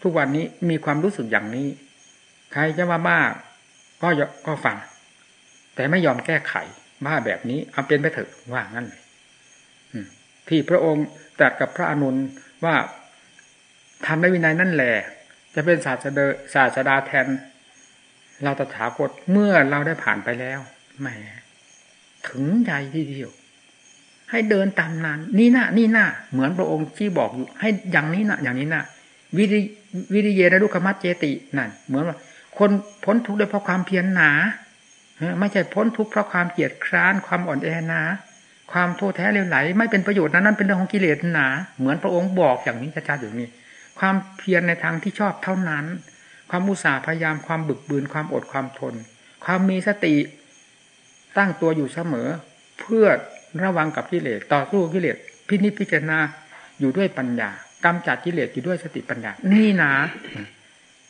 ทุกวันนี้มีความรู้สึกอย่างนี้ ใครจะมาบ้าก็ก็ฟัง แต่ไม่ยอมแก้ไขบ้าแบบนี้เอาเป็นไปเถอะว่างั้นเลย ที่พระองค์ตรัสกับพระอนุนว่าทำในวินัยนั่นแหละจะเป็นศาสดาศาสดาแทน เราตถาคตเมื่อเราได้ผ่านไปแล้วแหมถึงใจที่เดียว ให้เดินตามนั้น นี่หน้านี่หน้าเหมือนพระองค์ที่บอกอยู่ ให้อย่างนี้นะอย่างนี้นะวิริวิริเยนะลุคมัตเจตินั่น เหมือนว่า คนพ้นทุกข์ได้เพราะความเพียรหนาไม่ใช่พ้นทุกข์เพราะความเกียดคร้านความอ่อนแอนา ความโทษแท้เลวไหล ไม่เป็นประโยชน์นั้นนั้นเป็นเรื่องของกิเลสหนา เหมือนพระองค์บอกอย่างนี้ชัดๆอยู่นี้ ความเพียรในทางที่ชอบเท่านั้น ความอุตสาห์พยายามความบึกบืนความอดความทน ความมีสติตั้งตัวอยู่เสมอ เพื่อระวังกับกิเลสต่อสู้กิเลสพินิจพิจารณาอยู่ด้วยปัญญากำจัดกิเลสอยู่ด้วยสติปัญญา นี่นะ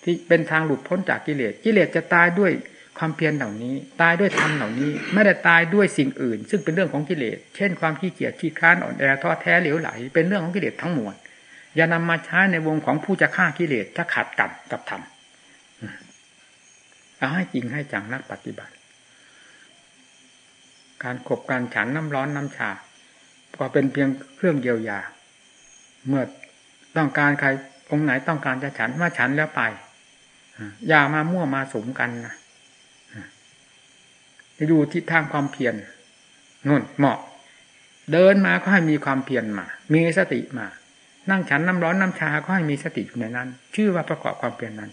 ที่เป็นทางหลุดพ้นจากกิเลสกิเลสจะตายด้วย ความเพียรเหล่านี้ ตายด้วยธรรมเหล่านี้ ไม่ได้ตายด้วยสิ่งอื่น ซึ่งเป็นเรื่องของกิเลส เช่นความขี้เกียจขี้ค้านอ่อนแอท้อแท้เหลวไหล เป็นเรื่องของกิเลสทั้งมวลอย่านำมาใช้ในวงของผู้จะฆ่ากิเลสถ้าขาดกันกับธรรมเอาให้จริงให้จังนักปฏิบัติ การขบการฉันน้ำร้อนน้ำชา ก็เป็นเพียงเครื่องเยียวยา เมื่อต้องการใครองค์ไหนต้องการจะฉันมาฉันแล้วไป อย่ามามั่วมาสมกันนะ ดูทิศทางความเพียรนุ่นเหมาะ เดินมาก็ให้มีความเพียรมา มีสติมา นั่งฉันน้ำร้อนน้ำชาก็ให้มีสติอยู่ในนั้น ชื่อว่าประกอบความเพียรนนั้น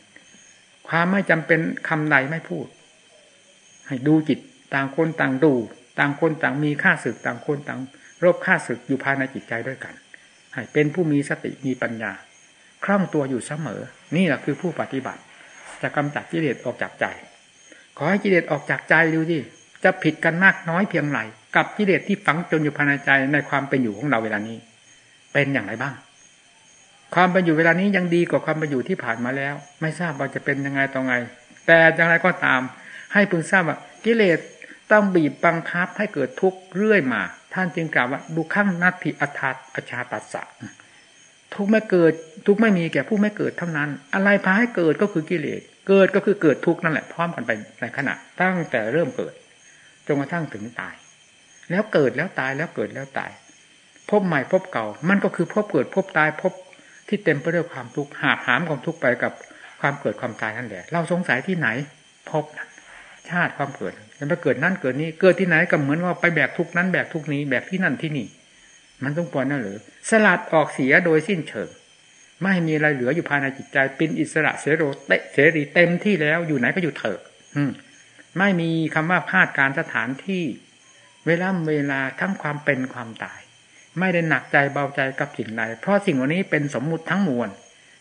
ความไม่จำเป็นคำใดไม่พูด ให้ดูจิตต่างคนต่างดู ต่างคนต่างมีค่าศึกต่างคนต่างรบค่าศึกอยู่ภายในจิตใจด้วยกัน ให้เป็นผู้มีสติมีปัญญา คล่องตัวอยู่เสมอ นี่แหละคือผู้ปฏิบัติ จะกำจัดกิเลสออกจากใจ อให้กิเลสออกจากใจดูดิจะผิดกันมากน้อยเพียงไรกับกิเลสที่ฝังจนอยู่ภายในใจในความเป็นอยู่ของเราเวลานี้ เป็นอย่างไรบ้าง ความเป็นอยู่เวลานี้ยังดีกว่าความเป็นอยู่ที่ผ่านมาแล้ว ไม่ทราบว่าจะเป็นยังไงต่อไง แต่อย่างไรก็ตาม ให้พึงทราบว่ากิเลสต้องบีบบังคับให้เกิดทุกข์เรื่อยมา ท่านจึงกล่าวว่าดูข้งนัตถิอัตอชาตัสสะทุกไม่เกิดทุกไม่มีแก่ผู้ไม่เกิดเท่านั้น อะไรพาให้เกิดก็คือกิเลส เกิดก็คือเกิดทุกนั่นแหละพร้อมกันไปในขณะ ตั้งแต่เริ่มเกิดจนกระทั่งถึงตาย แล้วเกิดแล้วตายแล้วเกิดแล้วตาย พบใหม่พบเก่า มันก็คือพบเกิดพบตายพบที่เต็มไปด้วยความทุกข์หาหามความทุกข์ไปกับความเกิดความตายนั่นแหละ เราสงสัยที่ไหน พบชาติความเกิดจะไปเกิดนั่นเกิดนี้เกิดที่ไหนก็เหมือนว่าไปแบกทุกนั้นแบกทุกนี้แบกที่นั่นที่นี่ มันต้องปล่อยนั่นหรือสลัดออกเสียโดยสิ้นเชิง ไม่มีอะไรเหลืออยู่ภายในจิตใจเป็นอิสระเสรีเสรีเต็มที่แล้วอยู่ไหนก็อยู่เถอะอืไม่มีคำว่าพลาดการสถานที่ เวลาเวลาทั้งความเป็นความตาย ไม่ได้หนักใจเบาใจกับสิ่งใดเพราะสิ่งเหล่านี้เป็นสมมุติทั้งมวล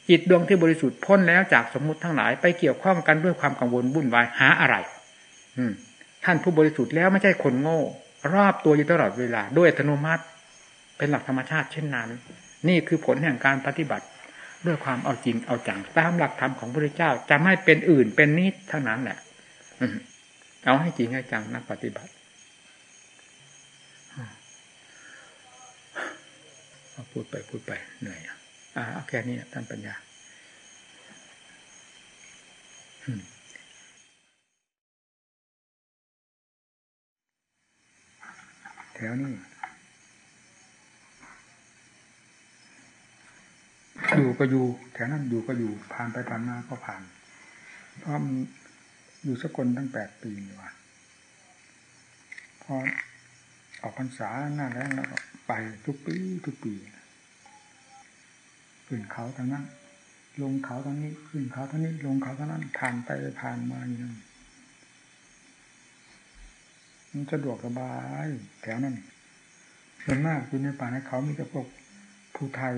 จิตดวงที่บริสุทธิ์พ้นแล้วจากสมมุติทั้งหลายไปเกี่ยวข้องกันด้วยความกังวลวุ่นวายหาอะไร อืม ท่านผู้บริสุทธิ์แล้วไม่ใช่คนโง่ รอบตัวอยู่ตลอดเวลา ด้วยอัตโนมัติ เป็นหลักธรรมชาติเช่นนั้น นี่คือผลแห่งการปฏิบัติ ด้วยความเอาจริงเอาจังตามหลักธรรมของพระเจ้าจะไม่เป็นอื่นเป็นนิดเท่านั้นแหละเอาให้จริงให้จังนักปฏิบัติพูดไปพูดไปเหนื่อยอ่าเอาแค่นี้ท่านปัญญาแถวนี้ อยู่ก็อยู่แถวนั้นอยู่ก็อยู่ผ่านไปผ่านมาก็ผ่าน เพราะมันอยู่สกลตั้งแปดปีนี่วะอออกพรรษาหน้าแรงแล้วก็ไปทุกปีทุกปีขึ้นเขาทางนั้น ลงเขาทางนี้ ขึ้นเขาทางนี้ ลงเขาทางนั้น ผ่านไปผ่านมาอย่างนั้นมันสะดวกสบายแถวนั้นส่วนมากอยู่ในป่าในเขามีแต่พวกผู้ไทย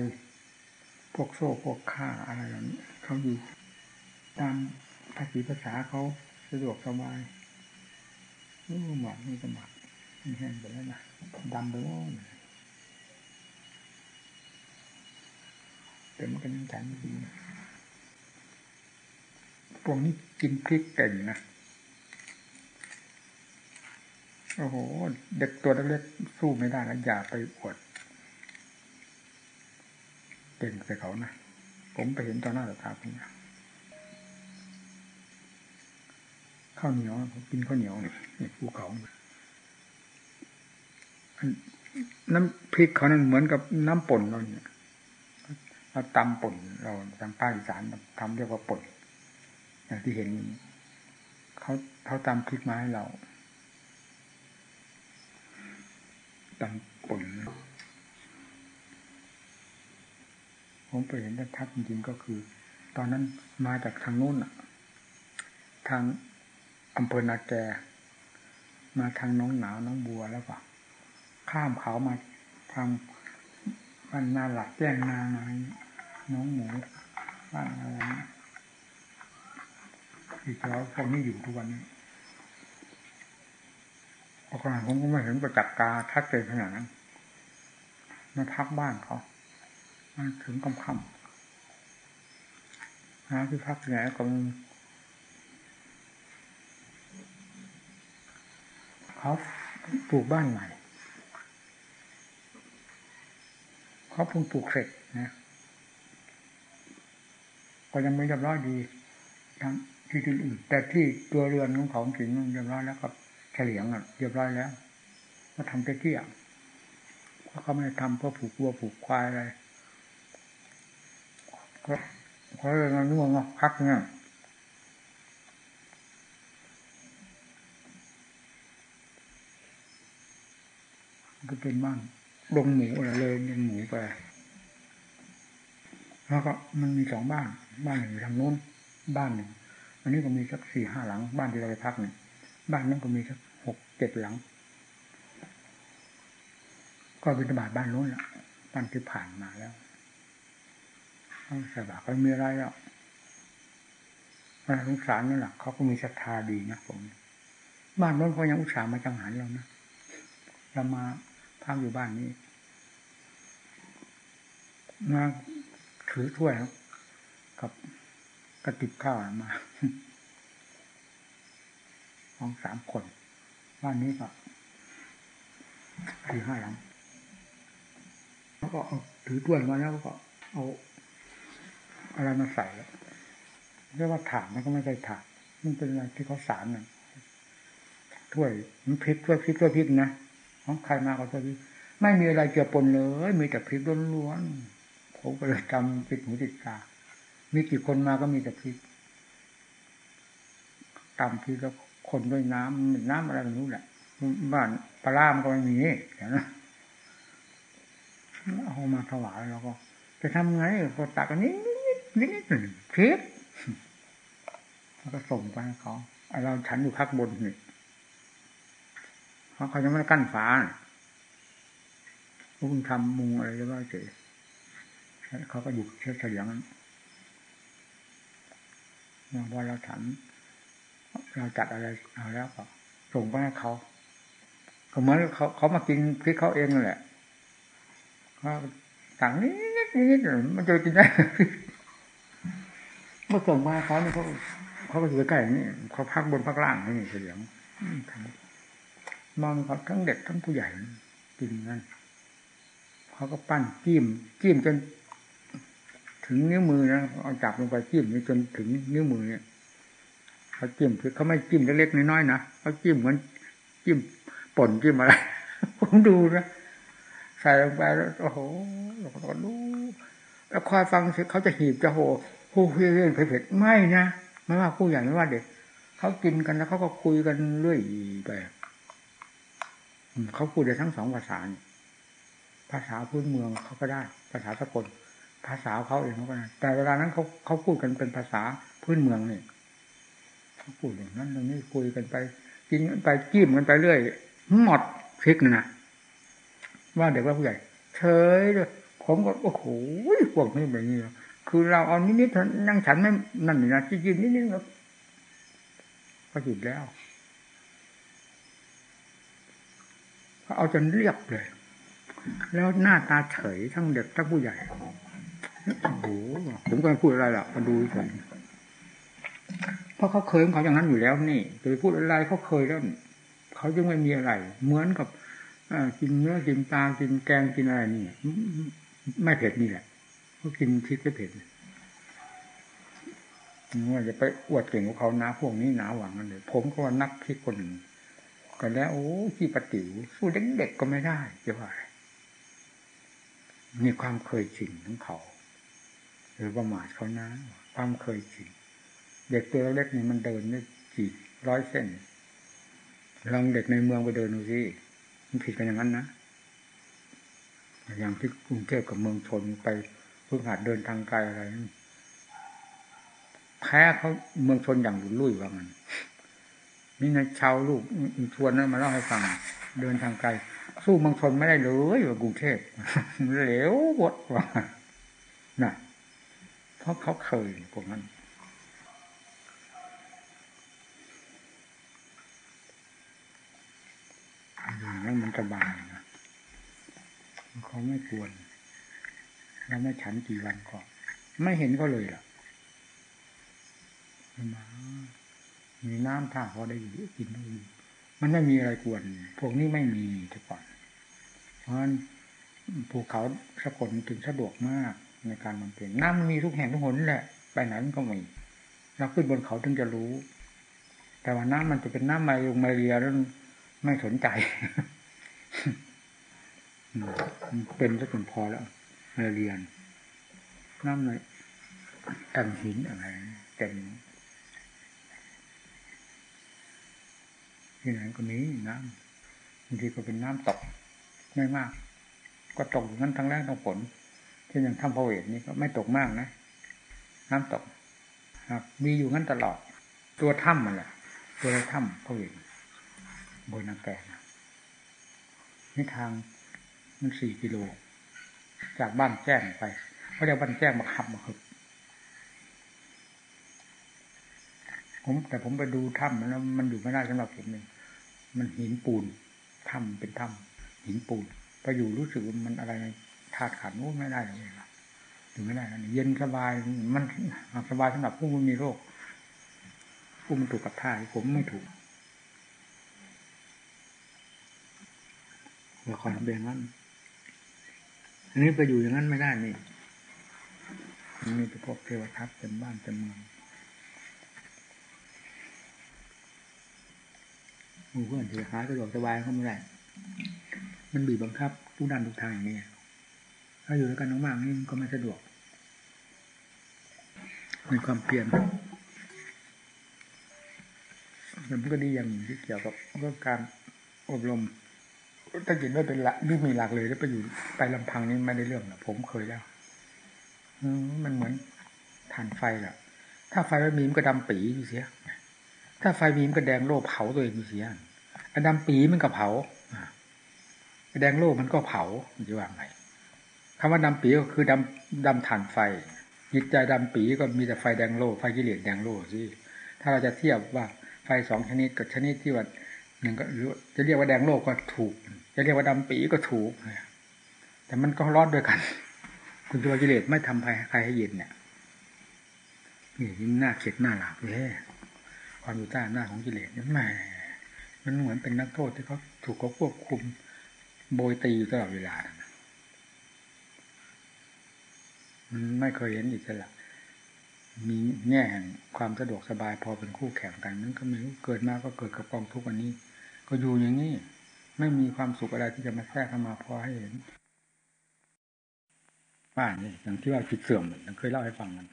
พวกโซ่พวกข้าอะไรอย่างนี้เขาอยู่ตามภาษีภาษาเขาสะดวกสบายนี่หมอกนี่ก็หมอกแห้งไปแล้วนะดำไปหมดแต่มันก็ยังแข็งดีพวกนี้กินพริกเก่งนะโอ้โห เด็กตัวเล็กๆสู้ไม่ได้นะอย่าไปอวด เก่งใส่เขานะผมไปเห็นตอนหน้าตาผมนะข้าวเหนียวผมกินข้าวเหนียวนี่ภูเขาน้ำพริกเขานั้นเหมือนกับน้ำป่นเราเนี่ยเราตำป่นเราทางภาคอีสานทำเรียกว่าป่นอย่างที่เห็นเขาเขาตำพริกมาให้เราตำป่น ผมไปเห็นได้ชัดจริงๆก็คือ ตอนนั้นมาจากทางนู้นทางอำเภอนาแก มาทางน้องหนาวน้องบัวแล้วก็ข้ามเขามาทางบ้านนาหลักแจ้งนางอะไรน้องหมูบ้านอะไรอีกแล้วพวกนี้อยู่ทุกวันนี้พอขนาดผมก็ไม่เห็นประจักษ์กาชัดเจนขนาดนั้นมาพักบ้านเขา ถึงกำค่ำหาที่พักไหนก็เขาปลูกบ้านใหม่ เขาเพิ่งปลูกเสร็จนะก็ยังไม่เรียบร้อยดีทั้งที่อื่นแต่ที่ตัวเรือนของเขาถึงเรียบร้อยแล้วก็เฉลียงอะเรียบร้อยแล้วก็ทำเที่ยงเพราะเขาไม่ได้ทำเพื่อผูกวัวผูกควายอะไร เขาเลยมาน่วงพักเนี่ยก็เป็นบ้านดงหมูอะไรเลยเลี้ยงหมูไปแล้วก็มันมีสองบ้าน บ้านหนึ่งอยู่ทางโน้น บ้านหนึ่ง อันนี้ก็มีสักสี่ห้าหลัง บ้านที่เราไปพักเนี่ยบ้านนั้นก็มีสักหกเจ็ดหลัง ก็เป็นบาทบ้านโน้นแหละบ้านที่ผ่านมาแล้ว สบายเขามีอะไรแล้วมาสงสารนั่นแหละเขาก็มีศรัทธาดีนะผมบ้านโน้นเขายังอุตส่าห์มาจังหันเรานะเรามาพักอยู่บ้านนี้มาถือถ้วยกับกระติบข้าวมาของสามคนบ้านนี้ก็คือห้าหลังแล้วก็เอาถือถ้วยมาแล้วก็เอา อะไรมาใส่แล้วเรียกว่าถามมันก็ไม่ใช่ถามมันเป็นอะไรที่เขาสารน่ะถ้วยมันพริกถ้วยพริกถ้วยพริกนะของใครมาก็ถ้วยพริกไม่มีอะไรเกี่ยวปนเลย มีแต่พริกล้วนๆผมก็เลยจำติดหูติดตามีกี่คนมาก็มีแต่พริกตำพริกแล้วคนด้วยน้ำน้ำอะไรไม่รู้แหละบ้านปลามันก็ไม่มีเห็นไหมเอามาถวายแล้วก็จะทำไงก็ตักอันนี้ นิดหนึ่งพริกแล้วก็ส่งไปให้เขาเราฉันอยู่พักบนนี่เขาเขายังไม่กั้นฝาเขาเพิ่งทำมุงอะไรก็ว่าเฉยเขาก็อยู่เชื่อเฉียงนั้นพอเราฉัน เราจัดอะไรเอาแล้วก็ส่งไปให้เขาก็เหมือนเขาเขามากินพริกเขาเองนั่นแหละเขาสั่งนิดนิดนิดมันจะกินได้ มื่อส่งมาเขาเนี่ยเขาเขาก็อยู่ใกล้นี่เขาพักบนพักล่างนี่เฉลียงมองเขาทั้งเด็กทั้งผู้ใหญ่กินนั่นเขาก็ปั้นจิ้มจิ้มจนถึงนิ้วมือนะเอาจับลงไปจิ้มนี่จนถึงนิ้วมือเนี่ยเขาจิ้มคือเขาไม่จิ้มเล็กๆน้อยๆนะเขาจิ้มเหมือนจิ้มป่นจิ้มอะไรผมดูนะใส่ลงไปแล้วโอ้โหเราก็ดูแล้วคอยฟังสิเขาจะหีบจะโห ผู้เพื่อนเผ็ดไม่นะไม่ว่าผู้ใหญ่ไม่ว่าเด็กเขากินกันแล้วเขาก็คุยกันเรื่อยไปเขาพูดได้ทั้งสองภาษา ภาษาพื้นเมืองเขาก็ได้ ภาษาสกลภาษาเขาเองเขาก็ได้แต่เวลานั้นเขาเขาพูดกันเป็นภาษาพื้นเมืองนี่เขาพูดอย่างนั้นอย่างนี้คุยกันไปกินกันไปจิ้มกันไปเรื่อยหมดพริกนะว่าเด็กว่าผู้ใหญ่เฉยเลยผมก็โอ้โหพวกนี้แบบนี้ คือเราเอานิดๆนั่งฉันไม่นั่นนี่นะกินนิดๆก็หยุดแล้วเอาจนเรียบเลย แล้วหน้าตาเฉยทั้งเด็กทั้งผู้ใหญ่โอ้โหผมก็ไม่พูดอะไรหรอกมาดูเฉยเพราะเขาเคยของเขาอย่างนั้นอยู่แล้วนี่จะไปพูดอะไรเขาเคยแล้วเขายังไม่มีอะไร เหมือนกับกินเนื้อกินปลากินแกงกินอะไรนี่ ไม่เผ็ดนี่แหละ เขากินชิดไม่เผ็ดว่าจะไปอวดเก่งของเขานะพวกนี้หนาหวังกันเลย ผมก็ว่านักคิดคนหนึ่งก็แล้วโอ้ขี้ปติ๋วสู้เด็กๆก็ไม่ได้จะว่ามีความเคยชินของเขา หรือประมาทเขานะความเคยชินเด็กตัวเล็กนี่มันเดินได้กี่ร้อยเส้นลองเด็กในเมืองไปเดินดูสิมันผิดกันอย่างนั้นนะอย่างที่กรุงเทพกับเมืองชนไป พิ่งหัดเดินทางไกลอะไรแพ้เขาเมืองชนอย่างหลุดลุ่ยว่างันนี่นะชาวลูกชวนนั้นมาเล่าให้ฟัง เดินทางไกล สู้เมืองชนไม่ได้เลยว่ากรุงเทพเหลวบดว่าน่ะ เพราะเขาเคยพวกนั้นอย่างนั้นมันสบายนะเขาไม่ควร เราไม่ฉันกี่วันก็ไม่เห็นก็เลยล่ะมามีน้ำท่าพอได้อยู่กินได้อยู่มันไม่มีอะไรกวน พวกนี้ไม่มีแต่ก่อน เพราะนั้นภูเขาสะกดถึงสะดวกมากในการบำเพ็ญน้ำมันมีทุกแห่งทุกหนแหละ ไปไหนมันก็มีเราขึ้นบนเขาถึงจะรู้ แต่ว่าน้ำมันจะเป็นน้ำมาลงมาเรียแล้วไม่สนใจ เป็นก็ถึงพอแล้ว เรียนน้ำในแอ่งหินอะไรเต็มที่ไหนก็มีน้ำบางทีก็เป็นน้ำตกไม่มาก ก็ตกอย่างนั้น ทั้งแรกทั้งฝนเช่ย่างถ้ำพระเวทนี่ก็ไม่ตกมากนะ น้ำตกครับมีอยู่งั้นตลอด ตัวถ้ำมันแหละตัวถ้ำพระเวทบนนาแกนนี่ทางมันสี่กิโล จากบ้านแจ้งไปเขาเรียกบ้านแจ้งมาขับมาขับผมแต่ผมไปดูถ้ำแล้วมันอยู่ไม่ได้สำหรับผมเองมันหินปูนถ้ำเป็นถ้ำหินปูนไปอยู่รู้สึกว่ามันอะไรธาตุขันโอ้ไม่ได้เลยล่ะถึงไม่ได้เย็นสบายมันสบายสำหรับผู้มันมีโรคผู้มันถูกกับท่าผมไม่ถูกละครเป็นอย่างนั้น อันนี้ไปอยู่อย่างนั้นไม่ได้นี่มันมีแต่พวกเทวทัพเต็มบ้านเต็มเมืองหมู่เพื่อนเถือหาสะดวกสบายเขาไม่ได้มันบีบบังคับทุกด้านทุกทางอย่างนี้ถ้าอยู่ด้วยกันมากๆนี่ก็ไม่สะดวกมีความเปลี่ยนมันก็ดีอย่างที่เกี่ยวกับเรื่องการอบรม ถ้ากินไม่เป็นละไม่มีหลักเลยแล้วไปอยู่ไปลำพังนี่ไม่ได้เรื่องนะผมเคยแล้วมันเหมือนถ่านไฟแหละถ้าไฟไม่มีมันก็ดำปีอยู่เสีย ถ้าไฟมีมันก็แดงโล่เผาตัวเองอยู่เสียอันดำปีมันก็เผาแดงโล่มันก็เผาจะว่าไงคำว่าดำปีก็คือดำดำถ่านไฟ จิตใจดำปีก็มีแต่ไฟแดงโล่ไฟกิเลสแดงโล่สิถ้าเราจะเทียบว่าไฟสองชนิดกับชนิดที่ว่าหนึ่งก็หรือจะเรียกว่าแดงโลกก็ถูก จะเรียกว่าดำปีก็ถูก แต่มันก็รอนด้วยกัน คุณตัวกิเลสไม่ทำใครใครให้เย็นเนี่ยนี่ยิ่งหน้าเข็ดหน้าหลับเลยความอยู่ใต้หน้าของกิเลสนี่แหมมันเหมือนเป็นนักโทษที่เขาถูกเขาควบคุม โบยตีอยู่ตลอดเวลามันไม่เคยเห็นอิสระมีแง่แห่งความสะดวกสบายพอเป็นคู่แข่งกันนั้นก็ไม่รู้เกิดมาก็เกิดกับกองทุกข์อันนี้ ก็อยู่อย่างนี้ ไม่มีความสุขอะไรที่จะมาแทรกเข้ามาพอให้เห็นบ้านนี่อย่างที่ว่าจิตเสื่อมมันเคยเล่าให้ฟังกัน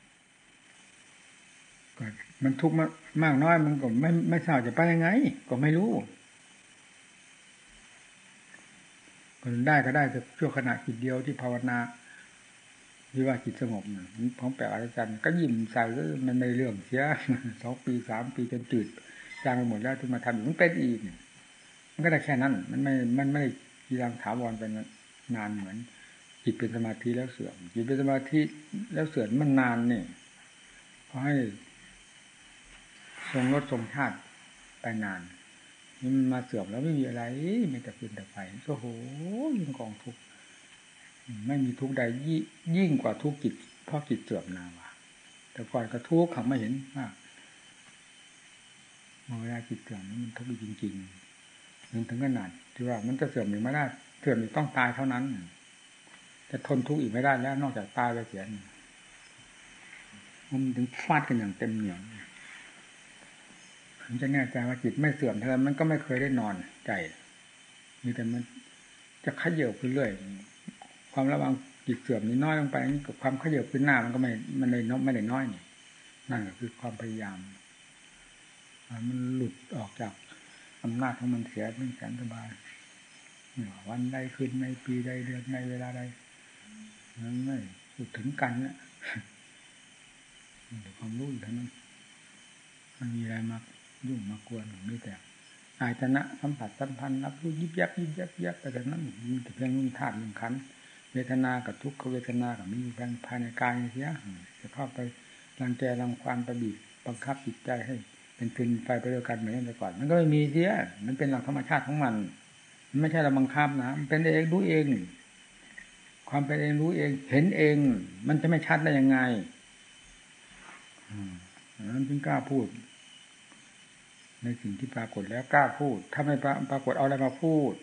มันทุกข์มากน้อยมันก็ไม่ไม่ทราบจะไปยังไง ก็ไม่รู้คนได้ก็ได้แต่ชั่วขณะจิตเดียวที่ภาวนาที่ว่าจิตสงบเนี่ยของแปลกอาจารย์ก็ยิ้มใส่ก็มันในเรื่องเสียสองปีสามปีจนจืดจางไปหมดแล้วที่มาทำมันเป็นอีก มันก็ได้แค่นั้น มันไม่ มันไม่กีรังถาวรเป็นนานเหมือนจิตเป็นสมาธิแล้วเสื่อมจิตเป็นสมาธิแล้วเสื่อมมันนานนี่พอให้ทรงรถทรงชาติไปนานนี่มันมาเสื่อมแล้วไม่มีอะไรไม่แต่เป็นแต่ไฟโอ้โหยิ่งกองทุกข์ไม่มีทุกข์ใดยิ่งกว่าทุกข์จิตเพราะจิตเสื่อมนาว่ะแต่ก่อนก็ทุกข์เขาไม่เห็นว่าเวลาจิตเสื่อมนี่มันทุกข์จริง ๆ นึงถึงขนาดที่ว่ามันจะเสื่อมหรือไม่ได้เสื่อมต้องตายเท่านั้น จะทนทุกข์อีกไม่ได้แล้ว นอกจากตายไปเสียมันถึงฟาดกันอย่างเต็มเหนียวมันจะแน่ใจว่าจิตไม่เสื่อมเท่านั้นมันก็ไม่เคยได้นอนใจ มีแต่มันจะขยับไปเรื่อยความระวังจิตเสื่อมนี่น้อยลงไปนี่กับความขยับขึ้นหน้ามันก็ไม่มันเลยน้อยไม่ได้น้อยนี่นั่นก็คือความพยายามมันหลุดออกจาก อำนาจของมันเสียเป็นแสนสบายวันใดคืนในปีใดเดือนในเวลาใดนั้นไม่พูดถึงกันนะความรู้เท่านั้นมันมีอะไรมายุ่งมากวนมีแต่อายตนะสัมผัสสัมพันธ์รับรู้ยิบยับยิบยับยับแต่นั้นมีแต่เพียงนุ่นธาตุนุ่นขันเวทนากับทุกขเวทนากับมีอยู่ภายในกายเสียจะเข้าไปรังแกรังควานประบีบบังคับจิตใจให้ เป็นฟืนไฟไปด้วยกันเหมือนแต่ก่อน มันก็ไม่มีเสียมันเป็นหลักธรรมชาติของมัน มันไม่ใช่เราบังคับนะมันเป็นเองรู้เอง ความเป็นเองรู้เอง เห็นเอง มันจะไม่ชัดได้ยังไงอืมนั้นจึงกล้าพูด ในสิ่งที่ปรากฏแล้วกล้าพูด ถ้าไม่ปรากฏเอาอะไรมาพูด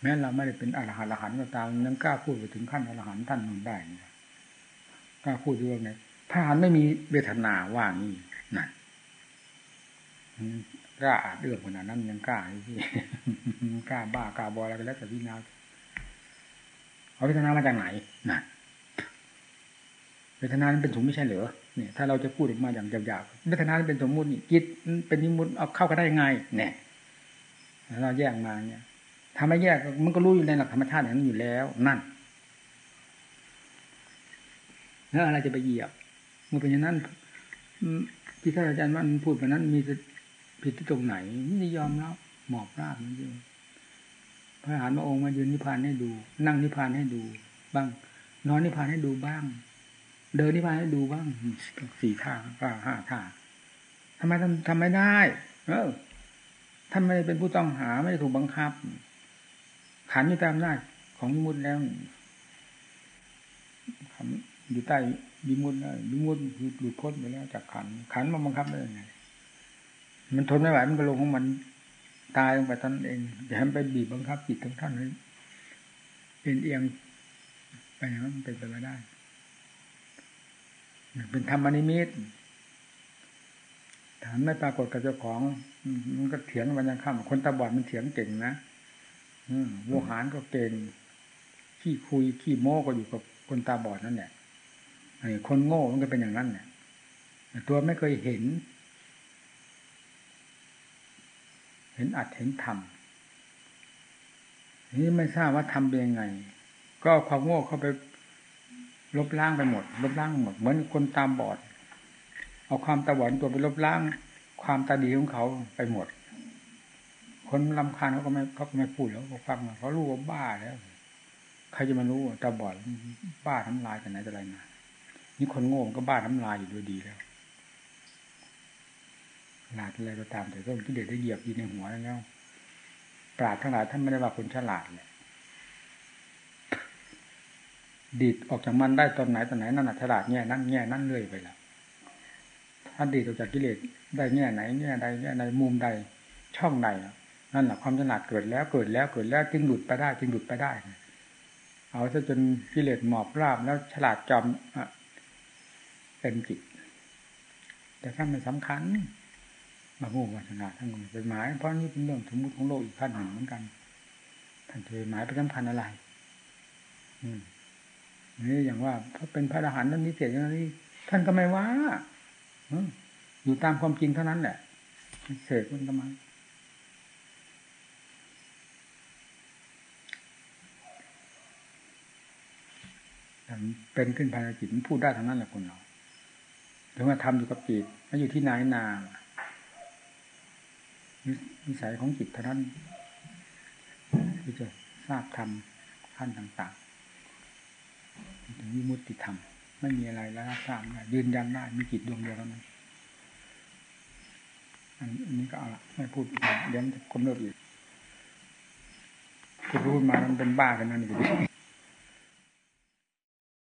แม้เราไม่ได้เป็นอรหันต์อรหันต์ก็ตามยังกล้าพูดไปถึงขั้นอรหันต์ท่านนู้นได้กล้าพูดด้วยไถ้าหันไม่มีเวทนาว่างี้นั่นกล้าอาจเอื้อมขนาดนั้นยังกล้าที่กล้าบ้ากล้าบออะไรก็แล้วแต่พี่นาเอาเวทนามาจากไหนนั่นเวทนานั้นเป็นสมไม่ใช่เหรอเนี่ยถ้าเราจะพูดออกมาอย่างหยาบๆเวทนานั้นเป็นสมมุตินี่จิตเป็นนิมุติเอาเข้ากันได้ยังไงเนี่ยเราแยกมาเนี่ยทำให้แยกมันก็รู้อยู่ในหลักธรรมชาติอย่างนั้นอยู่แล้ว นั่นแล้วอะไรจะไปเหยียบ เมื่อเป็นอย่างนั้นที่ท่านอาจารย์ว่าพูดแบบนั้นมีผิดที่ตรงไหนไม่ยอมแล้วหมอบราบมันองพระอรหันต์พระองค์มายืนนิพพานให้ดู นั่งนิพพานให้ดู บ้าง นอนนิพพานให้ดูบ้าง เดินนิพพานให้ดูบ้างสี่ท่าห้าท่าทำไมทำทำไม่ได้ เออท่านไม่เป็นผู้ต้องหาไม่ได้ถูกบังคับ ขันอยู่ตามหน้าของมิมุติแล้วอยู่ใต้ บิมุตแล้วิมุตคือหลุดพ้นไปแล้วจากขัน ขันมาบังคับได้ยังไงมันทนไม่ไหวมันก็ลงของมันตายลงไปตอนเองอย่าให้ไปบีบบังคับจิตทั้งท่านเลยเอียงเอียงไปอย่างนั้นเป็นไปไม่ได้ เป็นธรรมนิมิตถามไม่ปรากฏกับเจ้าของ มันก็เถียงวันยังค่ำคนตาบอดมันเถียงเก่งนะโวหารก็เก่งขี้คุยขี้โม้ก็อยู่กับคนตาบอดนั่นแหละ คนโง่มันก็เป็นอย่างนั้นเนี่ยตัวไม่เคยเห็น เห็นอัดเห็นทำนี่ไม่ทราบว่าทำเป็นยังไง ก็ความโง่เข้าไปลบล้างไปหมด ลบล้างหมด เหมือนคนตามบอด เอาความตาบอดตัวไปลบล้าง ความตาดีของเขาไปหมด คนลำคาญเขาก็ไม่เขาก็ไม่พูดแล้วเขาฟังเขารู้ว่าบ้าแล้ว ใครจะมารู้ตาบอดบ้าทำลายกันไหนจะไรมา นี่คนโง่ก็บ้าทำลายอยู่ด้วยดีแล้วหลาดอะไรก็ตามแต่ก็ที่เด็กได้เหยียบยีในหัวแล้วปราดทั้งหลายท่านไม่ได้ว่าคนฉลาดเลยดีดออกจากมันได้ตอนไหนตอนไหนนั่นฉลาดแง่นั้นแง่นั้นเรื่อยไปแล้วถ้าดีดออกจากกิเลสได้แง่ไหนแง่ใดแง่ในมุมใดช่องใดนั่นแหละความฉลาดเกิดแล้วเกิดแล้วเกิดแล้วจึงหลุดไปได้จึงหลุดไปได้ เอาซะจนกิเลสหมอบราบแล้วฉลาดจอม เต็มจิต แต่ท่านมันสำคัญมาพูดวาสนาท่านเป็นหมาย เพราะนี่เป็นเรื่องสมมติของโลกอีกขั้นหนึ่งเหมือนกันท่านเป็นหมายเป็นสำคัญอะไร อืมนี่อย่างว่าถ้าเป็นพระอรหันต์นั้นนิเสียนั้นนี่ท่านก็ไม่ว่าอยู่ตามความจริงเท่านั้นแหละเสกมันทำไมาเป็นขึ้นภายในจิตมันพูดได้ทั้งนั้นแหละคนเรา ถึงว่าทำอยู่กับจิตไม่อยู่ที่ไหนนานิสัยของจิตเท่านั้นที่จะทราบธรรมขั้นต่างๆถึงวิมุตติธรรม ไม่มีอะไรแล้วทราบได้ยืนยันได้มีจิตดวงเดียวเท่านั้นอันนี้ก็เอาละไม่พูดเดี๋ยวจะกำเนิดอีกพูดพูดมามันเป็นบ้ากันนั่นเอง